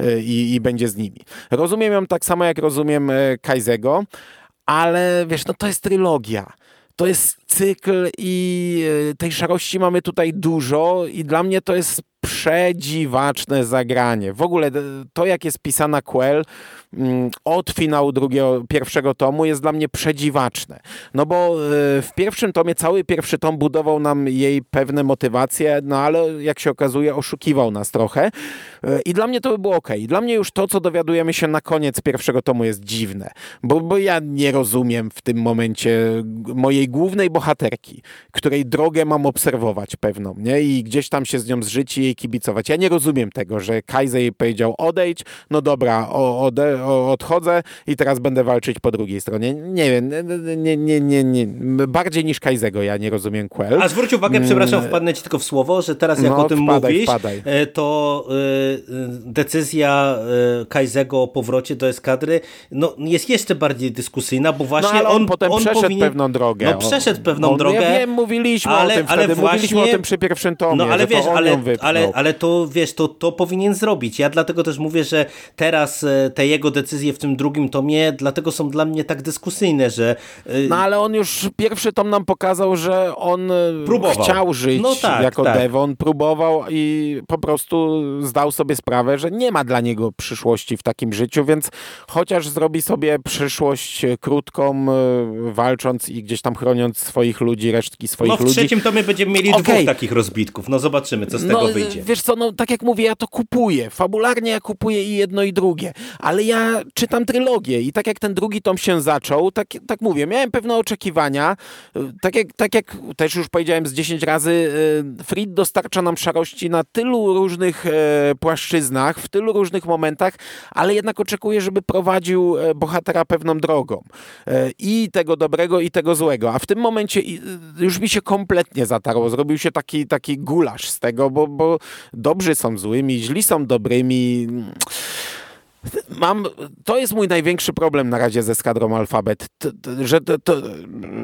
y, i, i będzie z nimi. Rozumiem ją tak samo, jak rozumiem y, Kajzego, ale wiesz, no to jest trylogia. To jest cykl i e, tej szarości mamy tutaj dużo i dla mnie to jest przedziwaczne zagranie. W ogóle to, jak jest pisana Quell mm, od finału drugiego, pierwszego tomu jest dla mnie przedziwaczne. No bo e, w pierwszym tomie cały pierwszy tom budował nam jej pewne motywacje, no ale jak się okazuje oszukiwał nas trochę e, i dla mnie to by było ok. Dla mnie już to, co dowiadujemy się na koniec pierwszego tomu jest dziwne, bo, bo ja nie rozumiem w tym momencie mojej głównej bohaterki, której drogę mam obserwować pewną, nie? I gdzieś tam się z nią zżyć i jej kibicować. Ja nie rozumiem tego, że Kaiser jej powiedział odejdź, no dobra, ode, odchodzę i teraz będę walczyć po drugiej stronie. Nie wiem, nie, nie, nie, nie. bardziej niż Kaizego ja nie rozumiem Quell. A zwróć uwagę, przepraszam, mm. wpadnę ci tylko w słowo, że teraz jak no, o tym wpadaj, mówisz, wpadaj. E, to y, decyzja y, Kaizego o powrocie do eskadry no, jest jeszcze bardziej dyskusyjna, bo właśnie no, on, on potem on przeszedł powinien... pewną drogę. No przeszedł pewną drogę. Ja wiem, mówiliśmy ale, o tym wtedy, ale właśnie... mówiliśmy o tym przy pierwszym tomie, no, ale wiesz, ale, ale, ale to wiesz, to, to powinien zrobić. Ja dlatego też mówię, że teraz e, te jego decyzje w tym drugim tomie, dlatego są dla mnie tak dyskusyjne, że... E, no ale on już pierwszy tom nam pokazał, że on e, próbował. chciał żyć no tak, jako tak. Devon, próbował i po prostu zdał sobie sprawę, że nie ma dla niego przyszłości w takim życiu, więc chociaż zrobi sobie przyszłość krótką, walcząc i gdzieś tam chroniąc swoich ludzi, resztki swoich ludzi. No w ludzi. trzecim tomie będziemy mieli okay. dwóch takich rozbitków. No zobaczymy, co z no, tego wyjdzie. Wiesz co, no tak jak mówię, ja to kupuję. Fabularnie ja kupuję i jedno i drugie. Ale ja czytam trylogię i tak jak ten drugi tom się zaczął, tak, tak mówię, miałem pewne oczekiwania. Tak jak, tak jak też już powiedziałem z 10 razy, e, Fried dostarcza nam szarości na tylu różnych e, płaszczyznach, w tylu różnych momentach, ale jednak oczekuję, żeby prowadził e, bohatera pewną drogą. I tego dobrego, i tego złego. A w tym momencie już mi się kompletnie zatarło. Zrobił się taki, taki gulasz z tego, bo, bo dobrzy są złymi, źli są dobrymi. Mam, to jest mój największy problem na razie ze skadrą Alfabet, to, to, że to,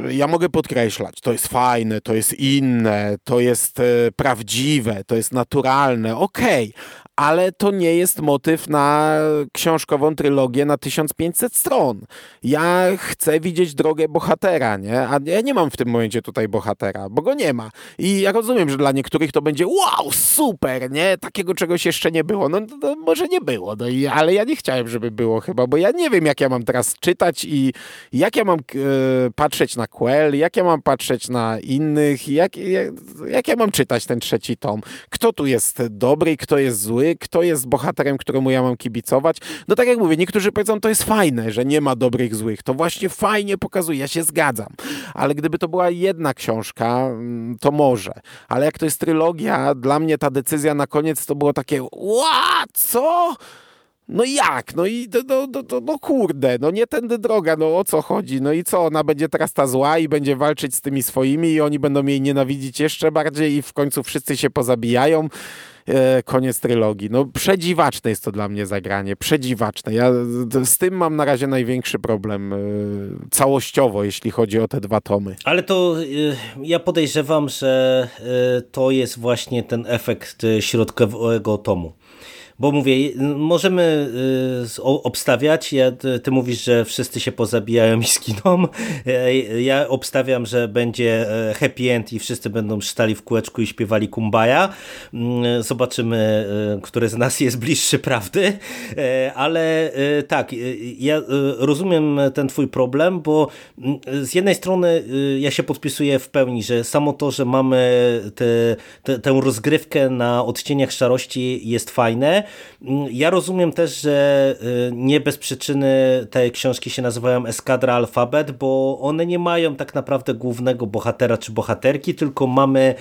ja mogę podkreślać, to jest fajne, to jest inne, to jest e, prawdziwe, to jest naturalne, okej, okay ale to nie jest motyw na książkową trylogię na 1500 stron. Ja chcę widzieć drogę bohatera, nie? A ja nie mam w tym momencie tutaj bohatera, bo go nie ma. I ja rozumiem, że dla niektórych to będzie wow, super, nie? Takiego czegoś jeszcze nie było. No, no może nie było, no i, ale ja nie chciałem, żeby było chyba, bo ja nie wiem, jak ja mam teraz czytać i jak ja mam e, patrzeć na Quell, jak ja mam patrzeć na innych, jak, jak, jak ja mam czytać ten trzeci tom. Kto tu jest dobry, kto jest zły, kto jest bohaterem, któremu ja mam kibicować. No tak jak mówię, niektórzy powiedzą, to jest fajne, że nie ma dobrych, złych. To właśnie fajnie pokazuje, ja się zgadzam. Ale gdyby to była jedna książka, mm, to może. Ale jak to jest trylogia, dla mnie ta decyzja na koniec to było takie, ła, co? No jak? No i no, no, no, no, kurde, no nie tędy droga, no o co chodzi? No i co, ona będzie teraz ta zła i będzie walczyć z tymi swoimi i oni będą jej nienawidzić jeszcze bardziej i w końcu wszyscy się pozabijają e, koniec trylogii. No przedziwaczne jest to dla mnie zagranie, przedziwaczne. Ja z tym mam na razie największy problem e, całościowo, jeśli chodzi o te dwa tomy. Ale to e, ja podejrzewam, że to jest właśnie ten efekt środkowego tomu bo mówię, możemy y, obstawiać, ja, ty mówisz, że wszyscy się pozabijają i skiną, ja obstawiam, że będzie e, happy end i wszyscy będą stali w kółeczku i śpiewali kumbaya, mm, zobaczymy, e, który z nas jest bliższy prawdy, e, ale tak, ja rozumiem ten twój problem, bo mm, z jednej strony ja się podpisuję w pełni, że samo to, że mamy te, te, tę rozgrywkę na odcieniach szarości jest fajne, ja rozumiem też, że y, nie bez przyczyny te książki się nazywają Eskadra Alfabet, bo one nie mają tak naprawdę głównego bohatera czy bohaterki, tylko mamy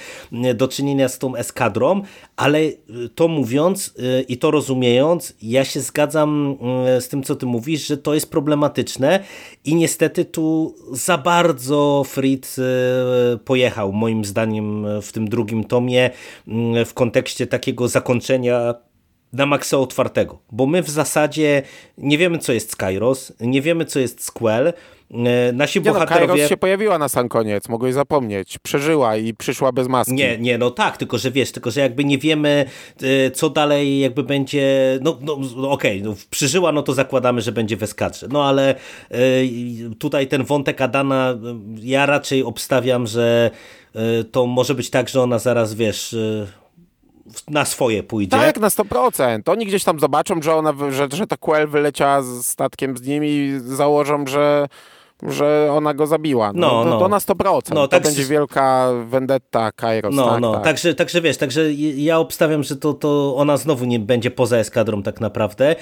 y, do czynienia z tą eskadrą, ale y, to mówiąc i to rozumiejąc, ja się zgadzam z tym, co ty mówisz, że to jest problematyczne i niestety tu za bardzo Fried pojechał, moim zdaniem, w tym drugim tomie w kontekście takiego zakończenia na maksa otwartego, bo my w zasadzie nie wiemy, co jest Skyros, nie wiemy, co jest Squell, nasi nie bohaterowie... No, się pojawiła na sam koniec, mogłeś zapomnieć. Przeżyła i przyszła bez maski. Nie, nie, no tak, tylko że wiesz, tylko że jakby nie wiemy, co dalej jakby będzie, no, no, no okej, okay, no, przeżyła, no to zakładamy, że będzie w eskadrze. No ale tutaj ten wątek Adana, ja raczej obstawiam, że to może być tak, że ona zaraz, wiesz na swoje pójdzie. Tak, na 100%. Oni gdzieś tam zobaczą, że ona, że, że ta Quell wyleciała z statkiem z nimi i założą, że że ona go zabiła. No, no, to, no. to na 100%. No, to tak, będzie wielka vendetta Kairos. No, tak, no. Tak. Także, także wiesz, także ja obstawiam, że to, to ona znowu nie będzie poza eskadrą tak naprawdę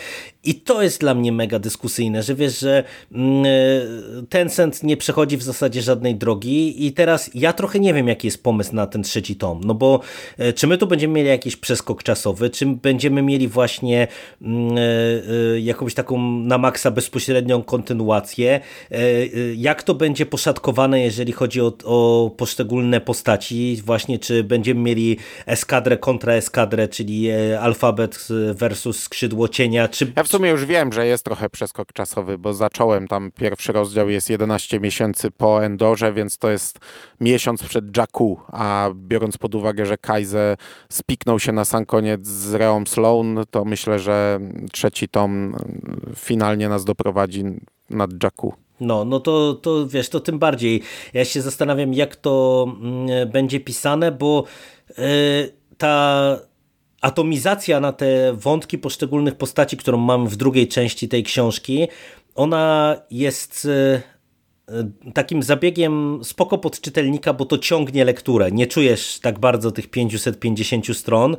i to jest dla mnie mega dyskusyjne, że wiesz, że mm, e, Tencent nie przechodzi w zasadzie żadnej drogi i teraz ja trochę nie wiem, jaki jest pomysł na ten trzeci tom, no bo e, czy my tu będziemy mieli jakiś przeskok czasowy, czy będziemy mieli właśnie mm, e, jakąś taką na maksa bezpośrednią kontynuację, jak to będzie poszatkowane, jeżeli chodzi o, o poszczególne postaci, właśnie czy będziemy mieli eskadrę kontra eskadrę, czyli e, alfabet versus skrzydło cienia, czy... Ja w sumie już wiem, że jest trochę przeskok czasowy, bo zacząłem tam, pierwszy rozdział jest 11 miesięcy po Endorze, więc to jest miesiąc przed Jakku, a biorąc pod uwagę, że Kaize spiknął się na sam koniec z Reom Sloan, to myślę, że trzeci tom finalnie nas doprowadzi nad Jakku. No, no to, to wiesz, to tym bardziej. Ja się zastanawiam, jak to mm, będzie pisane, bo yy, ta atomizacja na te wątki poszczególnych postaci, którą mamy w drugiej części tej książki, ona jest yy, takim zabiegiem spoko pod czytelnika, bo to ciągnie lekturę. Nie czujesz tak bardzo tych 550 stron,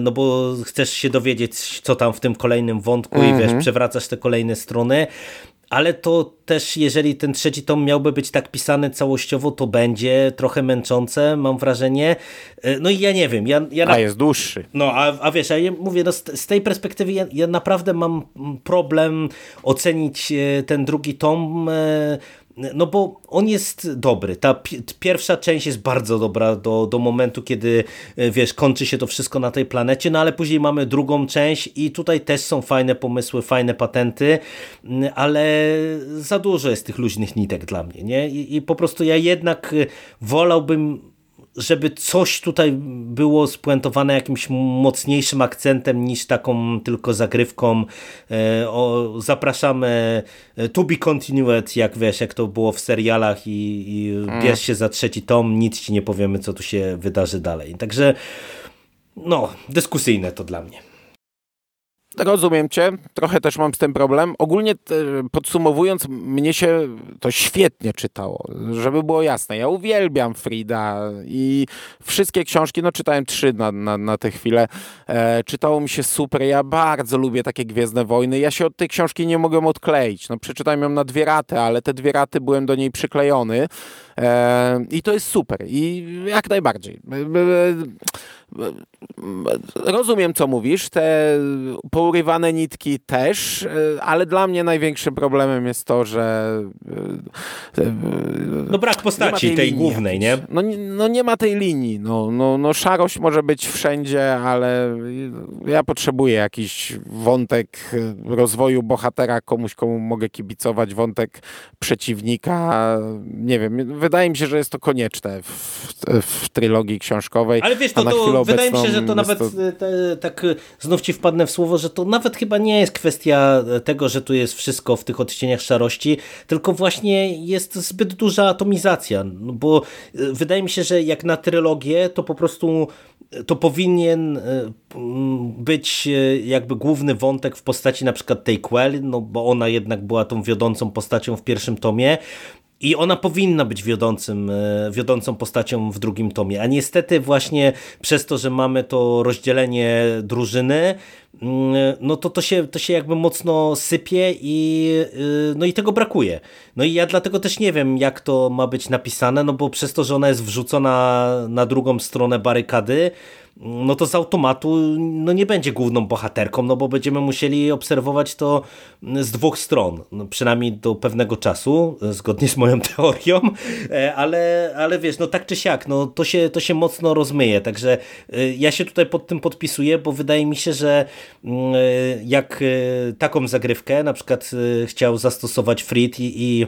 no bo chcesz się dowiedzieć, co tam w tym kolejnym wątku mm -hmm. i wiesz, mhm. przewracasz te kolejne strony ale to też, jeżeli ten trzeci tom miałby być tak pisany całościowo, to będzie trochę męczące, mam wrażenie. E, no i ja nie wiem. Ja, ja a jest dłuższy. No, a, a wiesz, ja mówię, no, z, z tej perspektywy ja, ja, naprawdę mam problem ocenić e, ten drugi tom e, no bo on jest dobry. Ta pierwsza część jest bardzo dobra do, do momentu, kiedy e, wiesz, kończy się to wszystko na tej planecie, no ale później mamy drugą część i tutaj też są fajne pomysły, fajne patenty, ale za dużo jest tych luźnych nitek dla mnie, nie? I, i po prostu ja jednak e, wolałbym żeby coś tutaj było spuentowane jakimś mocniejszym akcentem niż taką tylko zagrywką. E, o, zapraszamy e, to be continued, jak wiesz, jak to było w serialach i, i mm. bierz się za trzeci tom, nic ci nie powiemy, co tu się wydarzy dalej. Także no, dyskusyjne to dla mnie. Rozumiem cię, trochę też mam z tym problem. Ogólnie podsumowując, mnie się to świetnie czytało, żeby było jasne. Ja uwielbiam Frida i wszystkie książki, no czytałem trzy na, na, na tę chwilę, e, czytało mi się super. Ja bardzo lubię takie Gwiezdne Wojny. Ja się od tej książki nie mogłem odkleić. No przeczytałem ją na dwie raty, ale te dwie raty byłem do niej przyklejony e, i to jest super i jak najbardziej. Rozumiem, co mówisz, te pourywane nitki też, ale dla mnie największym problemem jest to, że no brak postaci tej, tej głównej, nie? No, no nie ma tej linii, no, no, no szarość może być wszędzie, ale ja potrzebuję jakiś wątek rozwoju bohatera, komuś, komu mogę kibicować, wątek przeciwnika, nie wiem, wydaje mi się, że jest to konieczne w, w trylogii książkowej. Ale wiesz, to, to wydaje mi się, że to nawet, to... Te, tak znów ci wpadnę w słowo, że to nawet chyba nie jest kwestia tego, że tu jest wszystko w tych odcieniach szarości, tylko właśnie jest zbyt duża atomizacja, no bo e, wydaje mi się, że jak na trylogię, to po prostu to powinien e, być e, jakby główny wątek w postaci na przykład tej Quell, no bo ona jednak była tą wiodącą postacią w pierwszym tomie, i ona powinna być wiodącym, e, wiodącą postacią w drugim tomie. A niestety właśnie przez to, że mamy to rozdzielenie drużyny, no to to się, to się jakby mocno sypie i, e, no i tego brakuje. No i ja dlatego też nie wiem, jak to ma być napisane, no bo przez to, że ona jest wrzucona na drugą stronę barykady, no to z automatu no nie będzie główną bohaterką, no bo będziemy musieli obserwować to z dwóch stron, no przynajmniej do pewnego czasu, zgodnie z moją teorią, e, ale, ale wiesz, no tak czy siak, no to się, to się mocno rozmyje, także e, ja się tutaj pod tym podpisuję, bo wydaje mi się, że mm, e, jak taką zagrywkę na przykład chciał zastosować Frit i, i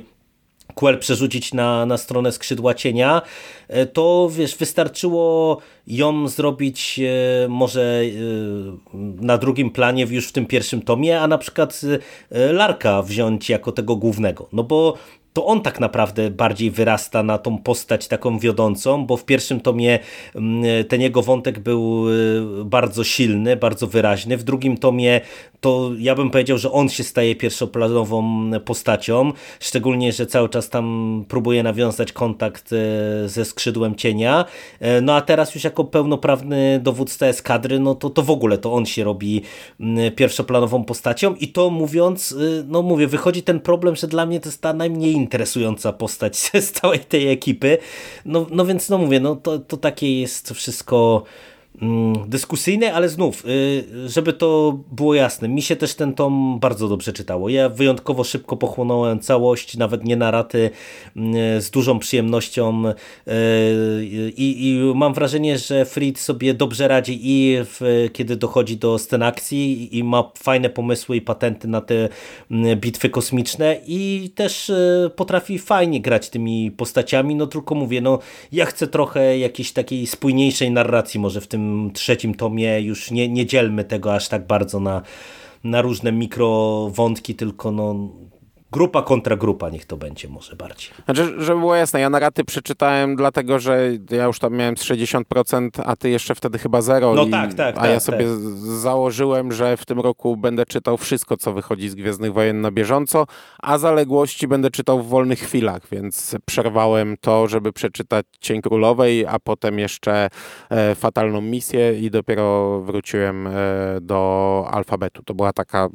QL przerzucić na, na stronę skrzydła cienia, e, to wiesz, wystarczyło ją zrobić e, może e, na drugim planie już w tym pierwszym tomie, a na przykład Larka wziąć jako tego głównego. No bo to on tak naprawdę bardziej wyrasta na tą postać taką wiodącą, bo w pierwszym tomie mm, ten jego wątek był y, bardzo silny, bardzo wyraźny. W drugim tomie to ja bym powiedział, że on się staje pierwszoplanową postacią, szczególnie, że cały czas tam próbuje nawiązać kontakt y, ze skrzydłem cienia. Y, no a teraz już jako pełnoprawny dowódca eskadry, no to, to w ogóle to on się robi mm, pierwszoplanową postacią i to mówiąc, no mówię, wychodzi ten problem, że dla mnie to jest ta najmniej interesująca postać z całej tej ekipy. No, no więc no mówię, no to, to takie jest wszystko dyskusyjne, ale znów, y, żeby to było jasne, mi się też ten tom bardzo dobrze czytało. Ja wyjątkowo szybko pochłonąłem całość, nawet nie na raty, mm, z dużą przyjemnością y, i, i mam wrażenie, że Fried sobie dobrze radzi i w, kiedy dochodzi do scen akcji i ma fajne pomysły i patenty na te mm, bitwy kosmiczne i też y, potrafi fajnie grać tymi postaciami, no tylko mówię, no ja chcę trochę jakiejś takiej spójniejszej narracji może w tym trzecim tomie już nie, nie dzielmy tego aż tak bardzo na, na różne mikrowątki, tylko no, Grupa kontra grupa, niech to będzie może bardziej. Znaczy, żeby było jasne, ja naraty przeczytałem dlatego, że ja już tam miałem 60%, a ty jeszcze wtedy chyba zero. No i, tak, tak. A tak, ja sobie tak. założyłem, że w tym roku będę czytał wszystko, co wychodzi z Gwiezdnych Wojen na bieżąco, a zaległości będę czytał w wolnych chwilach, więc przerwałem to, żeby przeczytać Cień Królowej, a potem jeszcze e, Fatalną Misję i dopiero wróciłem e, do alfabetu. To była taka,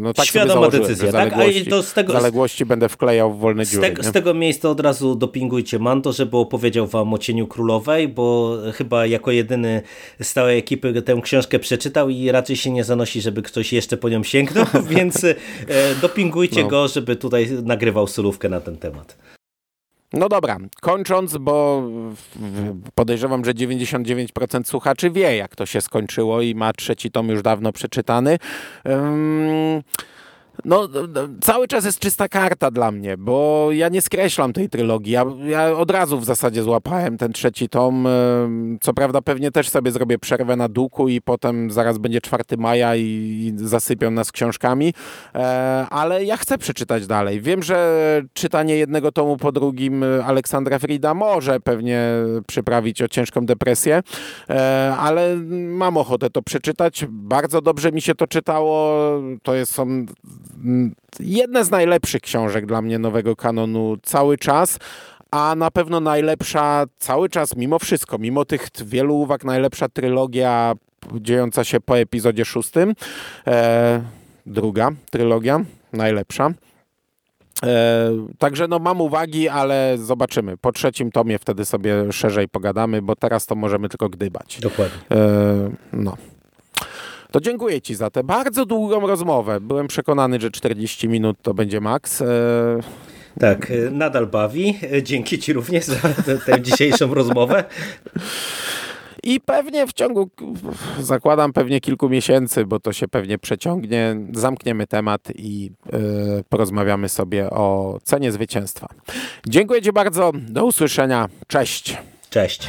no tak Świadoma decyzja, tak? A i to z tego, zaległości będę wklejał w wolne z dziury. Te, z tego miejsca od razu dopingujcie Manto, żeby opowiedział wam o Cieniu Królowej, bo chyba jako jedyny z całej ekipy tę książkę przeczytał i raczej się nie zanosi, żeby ktoś jeszcze po nią sięgnął, więc e, dopingujcie no. go, żeby tutaj nagrywał solówkę na ten temat. No dobra, kończąc, bo podejrzewam, że 99% słuchaczy wie, jak to się skończyło i ma trzeci tom już dawno przeczytany. Um, no, cały czas jest czysta karta dla mnie, bo ja nie skreślam tej trylogii. Ja, ja, od razu w zasadzie złapałem ten trzeci tom. Co prawda pewnie też sobie zrobię przerwę na duku i potem zaraz będzie 4 maja i, i zasypią nas książkami, e, ale ja chcę przeczytać dalej. Wiem, że czytanie jednego tomu po drugim Aleksandra Frida może pewnie przyprawić o ciężką depresję, e, ale mam ochotę to przeczytać. Bardzo dobrze mi się to czytało. To jest, są jedne z najlepszych książek dla mnie nowego kanonu cały czas a na pewno najlepsza cały czas, mimo wszystko, mimo tych wielu uwag, najlepsza trylogia dziejąca się po epizodzie szóstym. E, druga trylogia, najlepsza. E, także no mam uwagi, ale zobaczymy. Po trzecim tomie wtedy sobie szerzej pogadamy, bo teraz to możemy tylko gdybać. Dokładnie. E, no. To dziękuję Ci za tę bardzo długą rozmowę. Byłem przekonany, że 40 minut to będzie maks. E, tak, e, nadal bawi. E, dzięki Ci również za tę dzisiejszą rozmowę. I pewnie w ciągu, zakładam pewnie kilku miesięcy, bo to się pewnie przeciągnie, zamkniemy temat i porozmawiamy sobie o cenie zwycięstwa. Dziękuję Ci bardzo. Do usłyszenia. Cześć. Cześć.